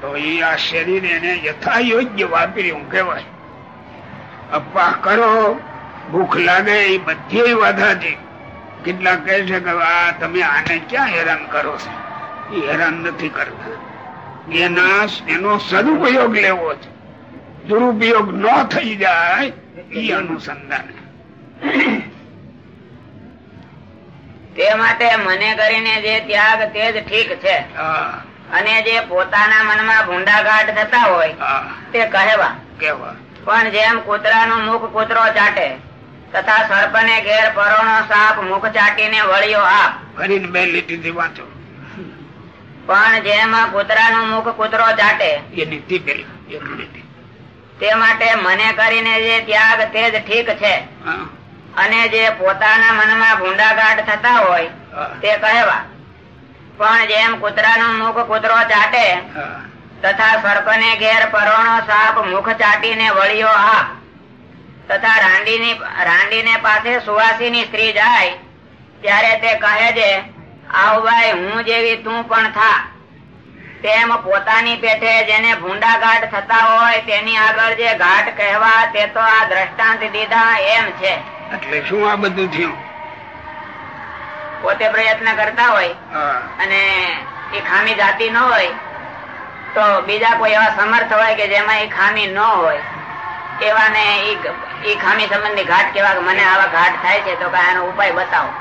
Speaker 3: તો એ આ શરીર એને યથા યોગ્ય વાપર્યું કેવાય અપવાહ કરો ભૂખ લાગે એ બધી વાધા છે. કેટલાક કહે છે કે આ તમે આને ક્યાં હેરાન કરો છો? એ હેરાન નથી કરતા. એના એનો સદુપયોગ લેવો છે. દુરુપયોગ ન થઈ જાય એ અનુસંધાન.
Speaker 2: તે માટે મને કરીને જે ત્યાગ તે જ ઠીક છે.
Speaker 3: હા.
Speaker 2: અને જે પોતાના મનમાં ભૂંડાઘાટ થતા હોય તે કહેવા.
Speaker 3: કેવા
Speaker 2: પણ જેમ કૂતરાનું મુખ કૂતરો ચાટે તથા સર્પને ઘેર પરોણો સાપ મુખ ચાટીને વળ્યો આપ.
Speaker 3: બે વાંચો.
Speaker 2: પણ જેમ કૂતરાનું મુખ કૂતરો ચાટે
Speaker 3: એ નીતિ પેલા એક લીટી
Speaker 2: તે માટે મને કરીને જે ત્યાગ તે જ ઠીક છે. અને જે પોતાના મનમાં ભૂંડાઘાટ થતા હોય તે કહેવા. પણ જેમ કૂતરાનું મુખ કૂતરો ચાટે. તથા સર્પને ઘેર પરોણો સાપ મુખ ચાટીને વળીઓ આપ. તથા રાંડીની રાંડીને પાસે સુવાસીની સ્ત્રી જાય ત્યારે તે કહે છે આવ ભાઈ હું જેવી તું પણ થા. તેમ પોતાની પેઠે જેને ભૂંડા ઘાટ થતા હોય તેની આગળ જે ઘાટ કહેવા તે તો આ દ્રષ્ટાંત દીધા એમ છે.
Speaker 3: એટલે શું આ બધું થયું?
Speaker 2: પોતે પ્રયત્ન કરતા હોય અને એ ખામી જાતી ન હોય તો બીજા કોઈ એવા સમર્થ હોય કે જેમાં એ ખામી ન હોય. એવાને એ ખામી સંબંધી ઘાટ કેવા કે મને આવા ઘાટ થાય છે તો કાંઈ એનો ઉપાય બતાવો.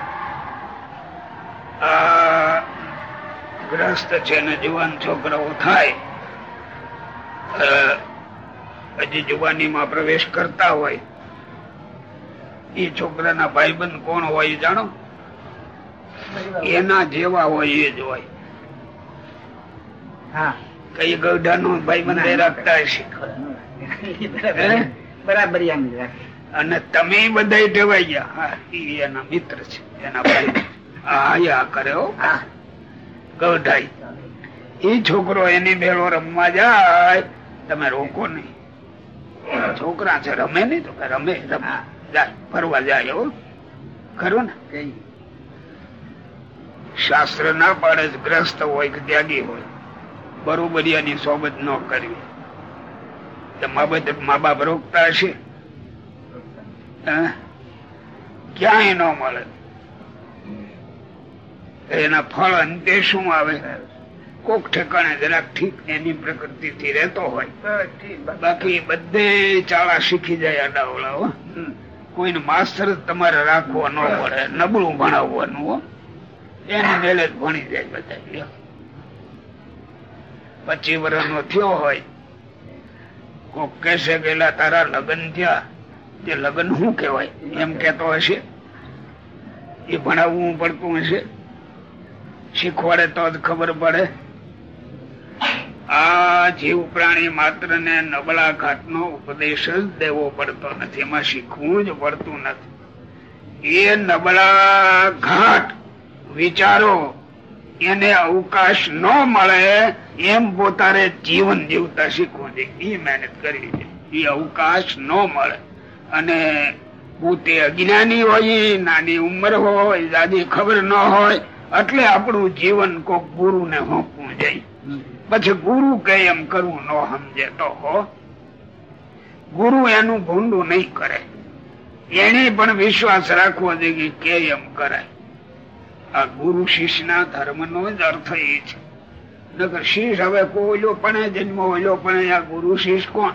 Speaker 3: ગ્રસ્ત છે ને જુવાન છોકરાઓ થાય હજી હજી જુવાનીમાં પ્રવેશ કરતા હોય એ છોકરાના ભાઈબંધ કોણ હોય એ જાણો? એના જેવા હોય એ જ હોય.
Speaker 4: હા.
Speaker 3: કઈ ગૌડા નો ભાઈ રાખતા હશે.
Speaker 4: બરાબર એમ
Speaker 3: અને તમે બધા ટેવાઈ ગયા. એના મિત્ર છે. એના ભાઈ. ગૌઢાઈ. છોકરો એની ભેળો રમવા જાય. તમે રોકો નહીં. છોકરા છે રમે નહીં તો કે રમે. રમે ફરવા જાય હો. ખરું ને?
Speaker 4: કઈ?
Speaker 3: શાસ્ત્ર ના પાડે ગ્રસ્ત હોય કે ત્યાગી હોય. બરોબરિયાની સોબત ન કરવી. તો મા બાપ રોકતા હશે? ક્યાંય ન મળે. એના ફળ અંતે શું આવે? કોક ઠેકાણે જરાક ઠીક એની પ્રકૃતિ થી રહેતો હોય. બાકી બધે ચાળા શીખી જાય આડાવડા કોઈને માસ્તર તમારે રાખવો ન પડે નબળું ભણાવવાનું હો. એની મેલે જ ભણી જાય બધા. પચીસ વર્ષ નો થયો હોય, કોક કેસે કે તારા લગ્ન થયા. તે લગ્ન શું કેવાય એમ કેતો હશે. એ ભણાવવું પડતું હશે. શીખવાડે તો જ ખબર પડે. આ જીવ પ્રાણી માત્ર ને નબળા ઘાટ નો ઉપદેશ જ દેવો પડતો નથી. એમાં શીખવું જ પડતું નથી. એ નબળા ઘાટ વિચારો, એને અવકાશ ન મળે એમ પોતાને જીવન જીવતા શીખવું જોઈએ એ મહેનત કરવી છે. એ અવકાશ ન મળે. અને પોતે અજ્ઞાની હોય, નાની ઉંમર હોય, દાદી ખબર ન હોય, એટલે આપણું જીવન કોક ગુરુ ને હોંપવું જાય પછી ગુરુ કે એમ કરવું ન સમજે તો હો. ગુરુ એનું ભૂંડું નહીં કરે. એને પણ વિશ્વાસ રાખવો જોઈએ કે એમ કરાય આ ગુરુ શિષ્યના ધર્મ નો જ અર્થ એ છે. નગર શિષ હવે કોઈલો પણ જન્મ ઓલો પણ આ ગુરુ શિષ કોણ?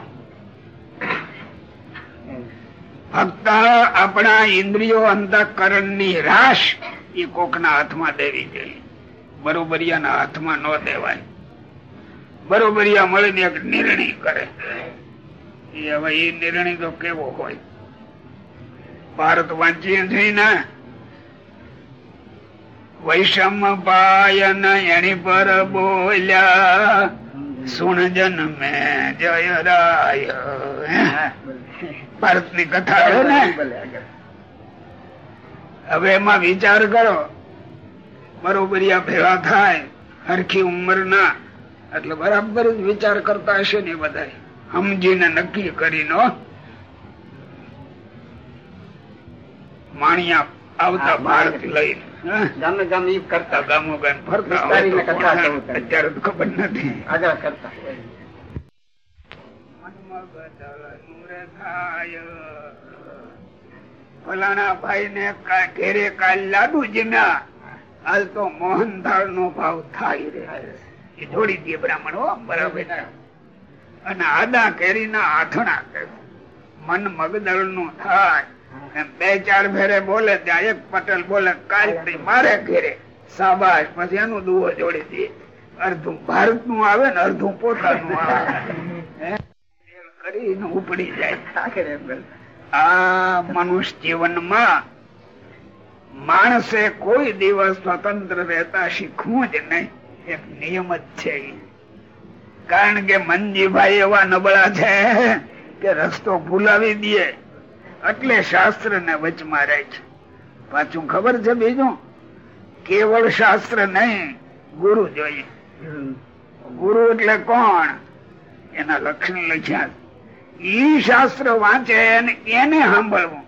Speaker 3: ફક્ત આપણા ઇન્દ્રિયો અંતઃકરણની રાશ એ કોકના હાથમાં દેવી જોઈએ. બરોબરિયાના હાથમાં ન દેવાય. બરોબરિયા મળીને એક નિર્ણય કરે. એ હવે એ નિર્ણય તો કેવો હોય? ભારત વાંચીએ છીએ ને વૈષમ પાયન એની પર બોલ્યા, સુણ જન મે જય રાય ભારતની? કથા ને હવે એમાં વિચાર કરો બરોબરિયા ભેગા થાય, હરખી ઉંમર ના એટલે બરાબર વિચાર કરતા હશે ને બધા સમજીને નક્કી કરીને. માણિયા આવતા ભારત લઈને.
Speaker 4: ગામે ગામે ઈ કરતા.
Speaker 3: ગામો ગામ. ફરતા હોય તો
Speaker 4: વિસ્તારીને કથા
Speaker 3: કોણ
Speaker 4: કહું તને.
Speaker 3: અત્યારે તો ખબર નથી.
Speaker 4: આગળ કરતા.
Speaker 3: ફલાણા ભાઈ ને ઘેરે કાલ લાડુ જીમ્યા હાલ તો મોહનથાળ નો ભાવ થાય રે. એ જોડી દે બ્રાહ્મણ હો બરાબર. અને આદા કેરી ના આથણા મન મગદળનું થાય. બે ચાર ફેરે બોલે ત્યાં એક પટેલ બોલે કાલ મારે ઘેરે સાબાશ પછી એનું દુવો જોડી દે. અર્ધું ભારતનું આવે ને અર્ધું પોતાનું આવે. ઉપડી જાય. આ મનુષ્ય જીવનમાં માણસે કોઈ દિવસ સ્વતંત્ર રહેતા શીખવું જ નહીં. એક નિયમ જ છે કારણ કે મનજીભાઈ એવા નબળા છે કે રસ્તો ભૂલાવી દે. એટલે શાસ્ત્ર ને વચમાં રાખ પાછું ખબર છે બીજું? કેવળ શાસ્ત્ર નહીં, ગુરુ જોઈએ. ગુરુ એટલે કોણ? એના લક્ષણ લખ્યા. ઈ શાસ્ત્ર વાંચે એને સાંભળવું.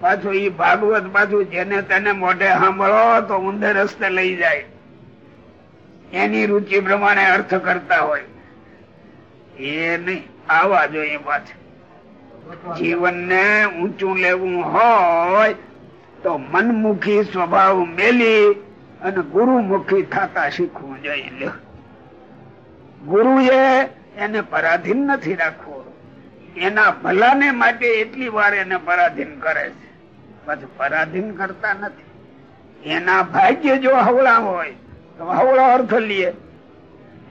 Speaker 3: પાછું ઈ ભાગવત પાછું જેને તેને મોઢે સાંભળો તો ઊંધે રસ્તે લઈ જાય. એની રુચિ પ્રમાણે અર્થ કરતા હોય. એ નહીં આવા જોઈએ પાછું. જીવનને ઊંચું લેવું હોય તો મનમુખી સ્વભાવ મેલી અને ગુરુમુખી થતા શીખવું જોઈએ. ગુરુએ એને પરાધીન નથી રાખવો. એના ભલાને માટે એટલી વાર એને પરાધીન કરે છે. પછી પરાધીન કરતા નથી. એના ભાગ્ય જો હવળા હોય તો હવળો અર્થ લઈએ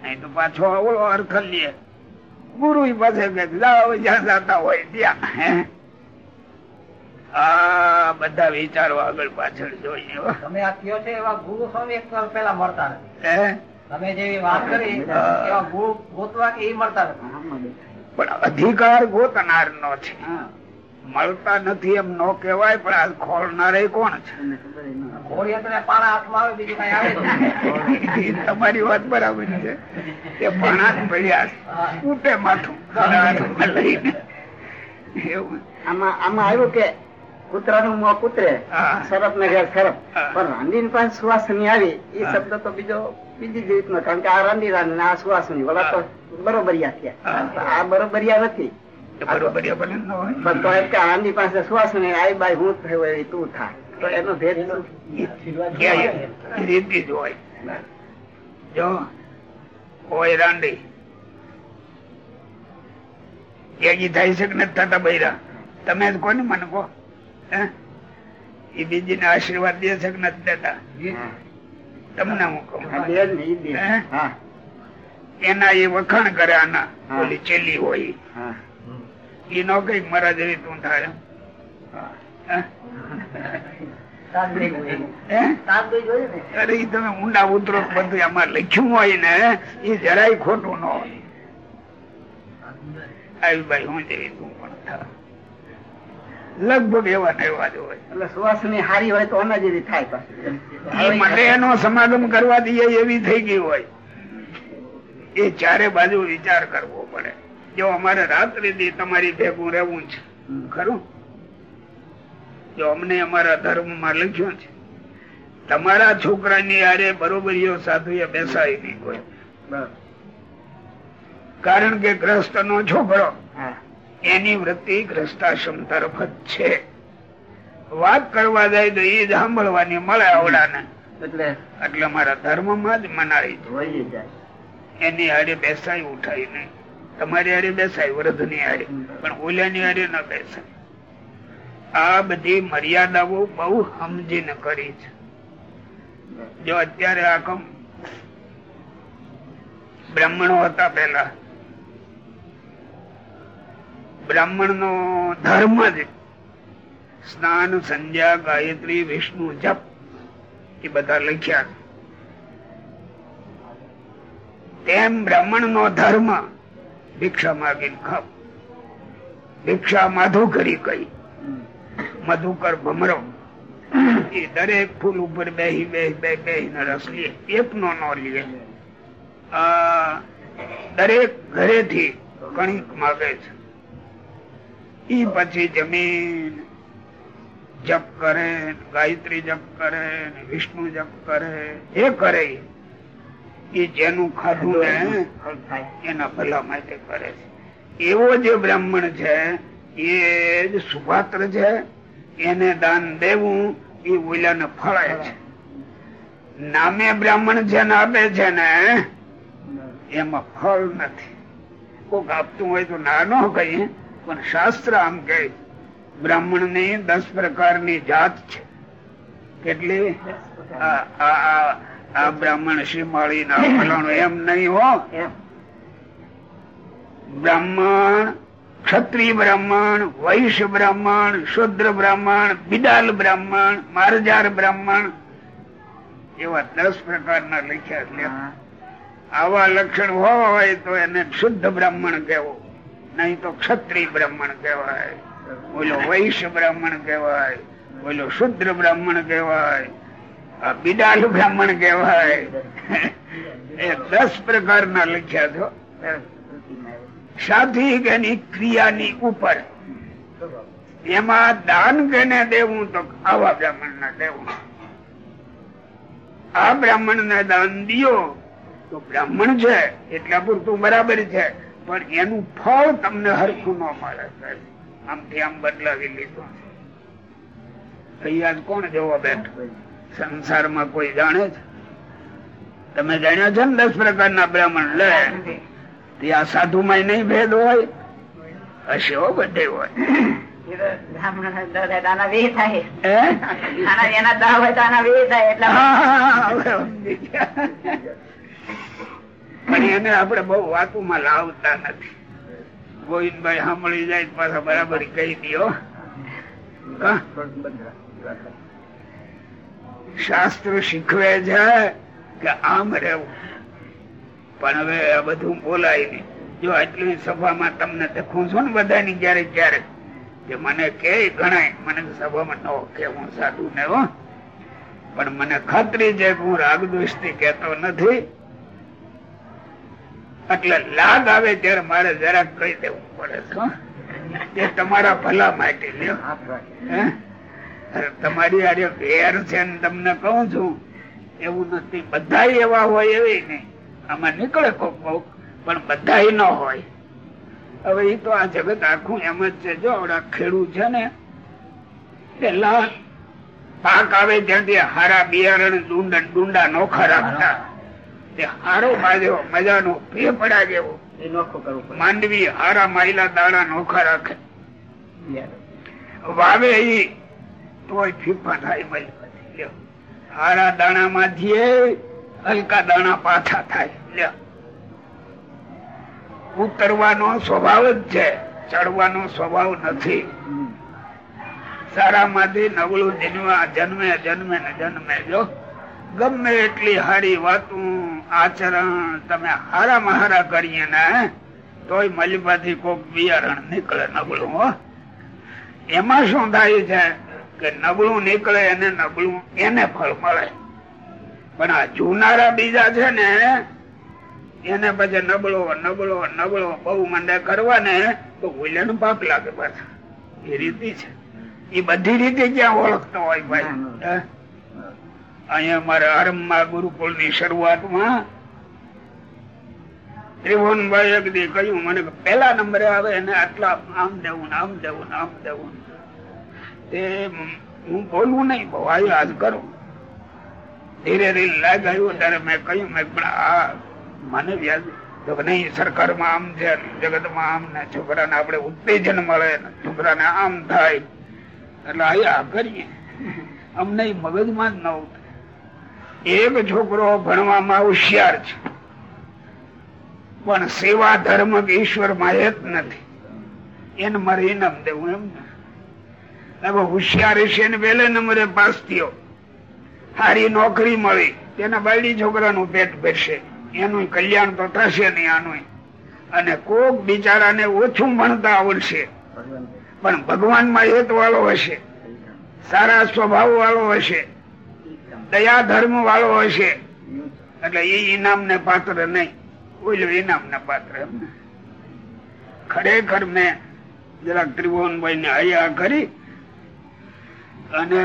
Speaker 3: નહીં તો પાછો હવળો અર્થ લે ગુરુ પાસે કે જાઓ જ્યાં જતા હોય ત્યાં. આ બધા વિચારો આગળ પાછળ જોઈએ.
Speaker 4: તમે આ કયો છે એવા ગુરુ સ્વામી એક પેલા મળતા નથી તમે જેવી વાત કરી એવા ગુરુ ગોતવા કે એ મળતા નથી
Speaker 3: પણ અધિકાર ગોતનાર નો છે મળતા નથી એમ નો કહેવાય પણ આ ખોલનારે કોણ છે. તમારી વાત બરાબર છે. એ ભણા જ પડ્યા છે. માથું લઈને. એવું.
Speaker 5: આમાં આમાં આવ્યું કે કૂતરાનું મોં કૂતરે. સરપ ને ઘેર સરપ પણ રાંડી પાસે સુવાસની આવી. એ શબ્દ તો બીજો બીજી જ રીતનો. કારણ કે આ રાંધી રાંડી આ સુવાસની. ઓલા તો બરોબરિયા થયા. આ બરોબરિયા નથી.
Speaker 3: એ પાસે શ્વાસ ન
Speaker 5: આઈ બાઈ હું થયો એવી તું થાય તો એનો ભેદ
Speaker 3: એ? રીતિ જ હોય. જો હોય રાંડી. યાગી થાય છે કે નથી થતા બૈરા? તમે જ કોને મને કહો? એ બીજી ને આશીર્વાદ દે છે કે નથી દેતા? તમને હું કહું? એના એ વખાણ કરે આના. ઓલી ચેલી હોય. એ ન કઈ મારા જેવી તું થાય
Speaker 4: ને.
Speaker 3: અરે તમે ઊંડા ઉતરો બધું આમાં લખ્યું હોય ને એ જરાય ખોટું ન હોય. હું જેવી તું પણ થા લગભગ એવા ને એવા જ હોય.
Speaker 5: એટલે સુવાસની હારી હોય તો જેવી થાય પાછી.
Speaker 3: મને એનો સમાગમ કરવા દઈએ એવી થઈ ગઈ હોય. એ ચારે બાજુ વિચાર કરવો પડે. જો અમારે રાત્રિ દી તમારી ભેગું રહેવું છે ખરું? જો અમને અમારા ધર્મમાં લખ્યું છે તમારા છોકરાની આરે બરોબરીઓ સાધુ એ બેસાય નહીં કોઈ કારણ કે ગ્રસ્ત નો છોકરો એની વૃત્તિ ગ્રસ્તાશ્રમ તરફ જ છે. વાત કરવા જાય તો એ જ સાંભળવાની મળે આવડાને
Speaker 5: એટલે?
Speaker 3: મારા ધર્મમાં જ મનાય છે.
Speaker 5: જાય.
Speaker 3: એની હારે બેસાય ઉઠાય નહીં. તમારી હારે બેસાય વૃદ્ધની હારે. પણ ઓલિયાની હારે ન બેસાય. આ બધી મર્યાદાઓ બહુ સમજીને કરી છે. જો અત્યારે આ બ્રાહ્મણો હતા પેલા બ્રાહ્મણ નો ધર્મ જ સ્નાન, સંધ્યા, ગાયત્રી, વિષ્ણુ, જપ એ બધા લખ્યા તેમ બ્રાહ્મણ નો ધર્મ ભિક્ષા માગીને ખાવ. ભિક્ષા માધુકરી કઈ મધુકર ભમરો એ દરેક ફૂલ ઉપર બેહી બેહી બે બેહીને રસ લે. એકનો નો લે. દરેક ઘરેથી કણિક માગે છે. ઈ પછી જમીન જપ કરે, ગાયત્રી જપ કરે, વિષ્ણુ જપ કરે, એ કરે. જેનું ખાધું ને, એના ભલા માટે કરે છે. એવો જે બ્રાહ્મણ છે, એ જ સુપાત્ર છે, એને દાન દેવું, એ ઓલાને ફળાય છે. નામે બ્રાહ્મણ જેને આપે છે ને, એમાં ફળ નથી. કોક આપતું હોય તો ના ન કહીએ, પણ શાસ્ત્ર આમ કહે બ્રાહ્મણની દસ પ્રકારની જાત છે. કેટલી? આ- બ્રાહ્મણ શિમાળી ના ફલાણું એમ નહીં હો. બ્રાહ્મણ ક્ષત્રિય બ્રાહ્મણ વૈશ્ય બ્રાહ્મણ શુદ્ર બ્રાહ્મણ બિદાલ બ્રાહ્મણ મારજાર બ્રાહ્મણ એવા દસ પ્રકારના લખ્યા છે. આવા લક્ષણ હોય તો એને શુદ્ધ બ્રાહ્મણ કેવો નહીં તો ક્ષત્રિય બ્રાહ્મણ કહેવાય. બોલો વૈશ્ય બ્રાહ્મણ કહેવાય. બોલો શુદ્ર બ્રાહ્મણ કહેવાય. આ બિડાલ બ્રાહ્મણ કહેવાય. એ દસ પ્રકારના લખ્યા છો. સાથી કે એની ક્રિયાની ઉપર. એમાં દાન કેને દેવું તો આવા બ્રાહ્મણ ને દેવું. આ બ્રાહ્મણ ને દાન દિયો તો બ્રાહ્મણ છે, એટલા પૂરતું બરાબર છે. પણ એનું ફળ તમને હરખું ન મળે. આમથી આમ બદલાવી લીધું. અહીંયા કોણ જવા બેઠું સંસારમાં કોઈ જાણે છે તમે જાણ્યા છે ને દસ પ્રકારના બ્રાહ્મણ? લે. ત્યાં સાધુ માં નહીં ભેદ હોય. હશે હો બધે હોય.
Speaker 2: તો તો.
Speaker 3: પણ એને આપડે બહુ વાતુમાં લાવતા નથી. ગોવિંદભાઈ સાંભળી જાય પાછા બરાબર કહી દો? શાસ્ત્ર શીખવે છે કે આમ રહેવું. પણ હવે આ બધું બોલાય નહીં. જો આટલી સભામાં તમને દેખું છું ને બધાની જયારે ક્યારેક કે મને કે ગણાય. મને સભામાં ન કે હું સાધુ ને હો. પણ મને ખાતરી છે કે હું રાગથી કેતો નથી. એટલે લાગ આવે ત્યારે મારે જરાક કહી દેવું પડે છે તમારા ભલા માટે લ્યો. તમારી આરે વેર છે ને તમને કહું છું એવું નથી. બધા એવા હોય એવી નહીં. આમાં નીકળે કોક કોક પણ બધા ન હોય. હવે એ તો આ જગત આખું એમ જ છે. જો આવડા ખેડૂત છે ને પેલા પાક આવે ત્યાંથી હારા બિયારણ ડુંડા ડુંડા નોખા રાખતા. તે હારો બાજ્યો મજાનો ફેફડા જેવો. માંડવી હારા માયલા દાડા નોખા રાખે. વાવે ઈ તોય ફીફા થાય લ્યો. હારા દાણા માંથી હલકા દાણા પાછા થાય. ઉતરવાનો સ્વભાવ જ છે, ચડવાનો સ્વભાવ નથી. સારા માંથી નવળું જન્મવા જન્મે જન્મે ને જન્મે. જો ગમે એટલી હારી વાતું, આચરણ તમે હારામાં હારા કરીએ ને, તોય મલીબાથી કોક બિયારણ નીકળે નબળું એમાં શું થાય છે? કે નબળું નીકળે એને નબળું એને ફળ મળે. પણ આ જુનારા બીજા છે ને એને પછી નબળો નબળો નબળો બહુ મંડે કરવા ને તો ઓલિયાનો પાપ લાગે પાછા. એ રીતિ છે. એ બધી રીતે ક્યાં ઓળખતો હોય ભાઈ? અહીંયા મારા આરંભમાં ગુરુકુળની શરૂઆતમાં ત્રિભુવનભાઈ એક દી કહ્યું મને પેલા નંબરે આવે એને આટલા આમ દેવું આમ દેવું આમ દેવું. તે હું બોલવું નહીં, બહુ આયો હાથ કરો. ધીરે ધીરે લાગ આવ્યો ત્યારે મેં કહ્યું, મેં પણ આ મને વ્યાજ તો નહીં, સરકારમાં આમ છે, જગતમાં આમ ને છોકરાને આપણે ઉત્તેજન મળે ને છોકરાને આમ થાય. એટલે આયા કરીએ. અમને મગજમાં જ ન એક છોકરો ભણવામાં હોશિયાર છે. પણ સેવા ધર્મ ઈશ્વરમાં જ નથી. એને મારે ઇનામ દેવું એમ ને. હવે હોશિયાર છે ને વેલે નંબરે પાસ થયો. સારી નોકરી મળી, તેના બાયડી છોકરાનું પેટ ભરશે. એનું કલ્યાણ તો થશે નહીં આનું અને કોક બિચારાને ઓછું ભણતા આવડશે. પણ ભગવાનમાં હેત વાળો હશે. સારા સ્વભાવ વાળો હશે. દયા ધર્મ વાળો હશે. એટલે એ ઇનામ ને પાત્ર નહીં. ઓલું ઇનામ ને. પાત્ર. ખરેખર મેં જરાક ત્રિભુવનભાઈ ને હયા કરી અને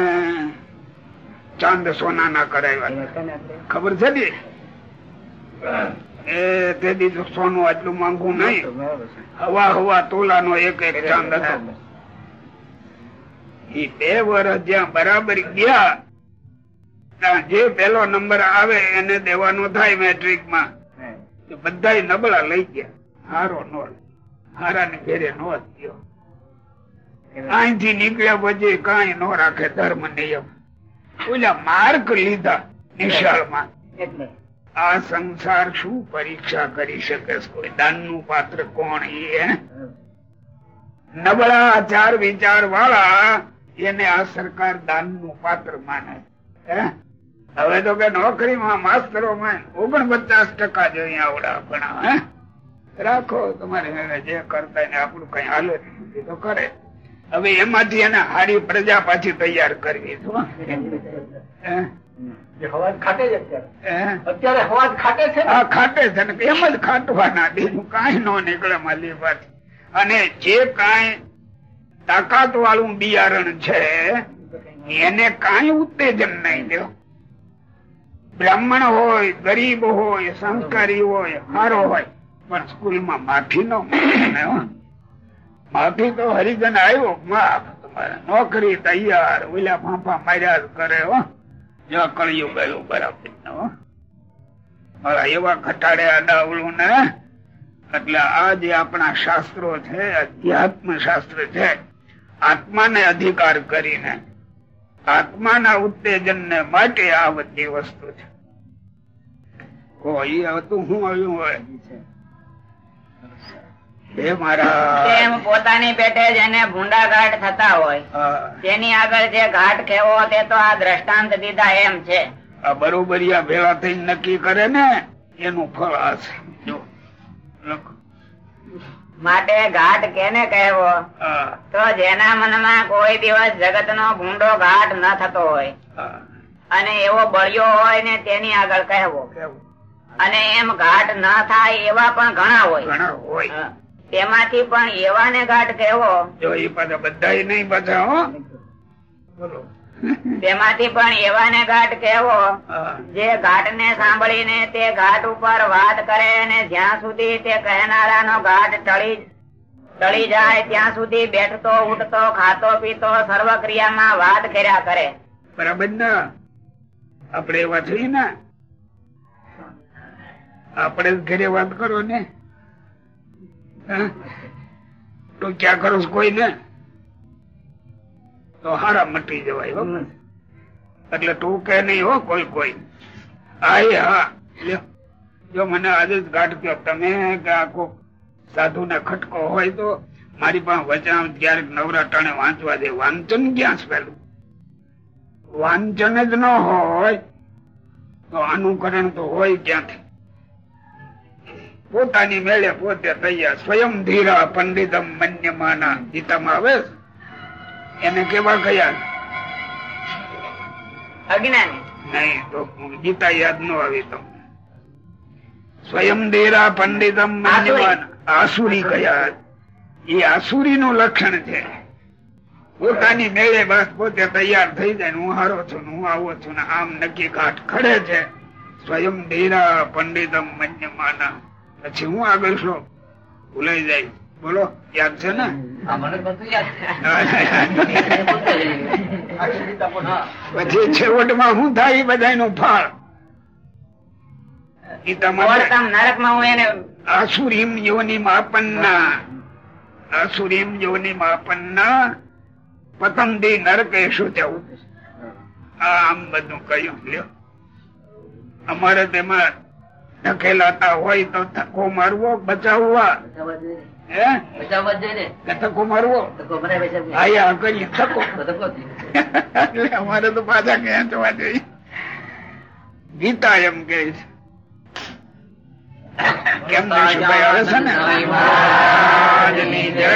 Speaker 3: ચાંદ સોના ના કરાવ્યા ખબર છે ને? એ તો સોનું આટલું માંગું નહીં. હવા હવા તોલાનો એક એક ચાંદ હતો. એ બે વર્ષ જ્યાં બરાબર ગયા ત્યાં જે પેલો નંબર આવે એને દેવાનો થાય મેટ્રિકમાં બધા નબળા લઈ ગયા. હારો નો હારા ને ઘેરે નો થયો અહીંથી નીકળ્યા પછી કઈ નો રાખે ધર્મ નિયમ. ઓલા માર્ક લીધા નિશાળમાં આ સંસાર શું પરીક્ષા કરી શકે? કોઈ દાનનું પાત્ર કોણ એ નબળા આચાર વિચાર વાળા એને આ સરકાર દાનનું પાત્ર માને હે? હવે તો કે નોકરીમાં માસ્તરોમાં ઓગણપચાસ ટકા જોઈએ આવડા ભણા હે? રાખો તમારે જે કરતા આપણું કઈ હાલત તો કરે. હવે એમાંથી એને હારી પ્રજા પાછી તૈયાર કરવી
Speaker 4: ખાટે છે ને?
Speaker 3: એમ જ ખાટવાના બીજું કઈ નો નીકળે માલી પાછી અને જે કઈ તાકાત વાળું બિયારણ છે એને કઈ ઉત્તેજન નહીં દો. બ્રાહ્મણ હોય ગરીબ હોય સંસ્કારી હોય સારો હોય પણ સ્કૂલમાં માફી નો મળે હો. માફી તો હરિજન આવ્યો. નોકરી તૈયાર. ઓલા ફાંફા માર્યા કરે, હો. કળિયું ગયું, બરાબર. મારા એવા ઘટાડ્યા અડાવડું ને એટલે આ જે આપણા શાસ્ત્રો છે અધ્યાત્મ શાસ્ત્ર છે. આત્માને અધિકાર કરીને, આત્માના ઉત્તેજન ને માટે આ બધી વસ્તુ છે. કોઈ હતું શું આવ્યું હોય. હે
Speaker 2: પોતાની પેટે જેને ભૂંડા ઘાટ થતા હોય તેની આગળ જે ઘાટ કેવો તે તો આ દ્રષ્ટાંત દીધા એમ છે.
Speaker 3: આ બરોબરિયા ભેળા થઈને નક્કી કરે ને એનું ફળ આ છે. જો લખો.
Speaker 2: માટે ઘાટ કેને કહેવો? તો જેના મનમાં કોઈ દિવસ જગત નો ભૂંડો ઘાટ ન થતો હોય અને એવો બળ્યો હોય ને તેની આગળ કહેવો.
Speaker 3: કેવું?
Speaker 2: અને એમ ઘાટ ન થાય એવા પણ ઘણા હોય.
Speaker 3: ઘણા હોય.
Speaker 2: તેમાંથી પણ એવાને ઘાટ કહેવો.
Speaker 3: જો એ પાછા બધા નહીં પાછા હો. બોલો.
Speaker 2: તેમાંથી પણ એવાને ઘાટ
Speaker 3: કેવો
Speaker 2: જે ઘાટ ને સાંભળીને તે ઘાટ ઉપર વાત કરે અને જ્યાં સુધી તે કહેનારાનો ઘાટ ટળી ટળી જાય ત્યાં સુધી બેઠતો ઉઠતો ખાતો પીતો સર્વ ક્રિયામાં વાત કર્યા કરે.
Speaker 3: બરાબર ને? આપડે એવા ને? આપણે ઘરે વાત કરો ને? તો ક્યાં કરો કોઈ ને તો હારા મટી જવાય એટલે તું કે નહીં હો કોઈ કોઈ. હા હા જો મને આજે જ ગાંઠ કયો તમે કે આખો સાધુ ને ખટકો હોય તો મારી પાસે વચન ક્યારેક નવરાટાણે વાંચવા દે. વાંચન ક્યાં છે પેલું? વાંચન જ ન હોય તો અનુકરણ તો હોય ક્યાંથી? પોતાની મેળે પોતે તૈયાર. સ્વયં ધીરા પંડિતમ મન્યમાના ગીતામાં આવે. એને કેવા કયા
Speaker 2: અજ્ઞાની.
Speaker 3: નહીં તો ગીતા યાદ ન આવી તો. સ્વયં ધીરા પંડિતમ મન્યમાન. આસુરી કયા એ આસુરી નું લક્ષણ છે. પોતાની મેળે બસ પોતે તૈયાર થઈ જાય હું હારો છું હું આવો છું ને આમ નક્કી કાઠ ખડે છે. સ્વયં ધીરા પંડિતમ મન્યમાના. પછી હું આગળ છો. ભૂલાઈ જાય. બોલો યાદ છે ને? પછી છેવટમાં શું થાય એ ફળ. પતંદી નરકેશુ જવું આ આમ બધું કહ્યું લ્યો. અમારે તેમાં ધકેલાતા હોય તો ધક્કો મારવો બચાવવા. ધક્કો મારવો? આયા કરી ધક્કો એટલે અમારે તો પાછા ખેંચવા જોઈએ. ગીતા એમ કે છે. કેમ ભાઈ આવે છે ને? જય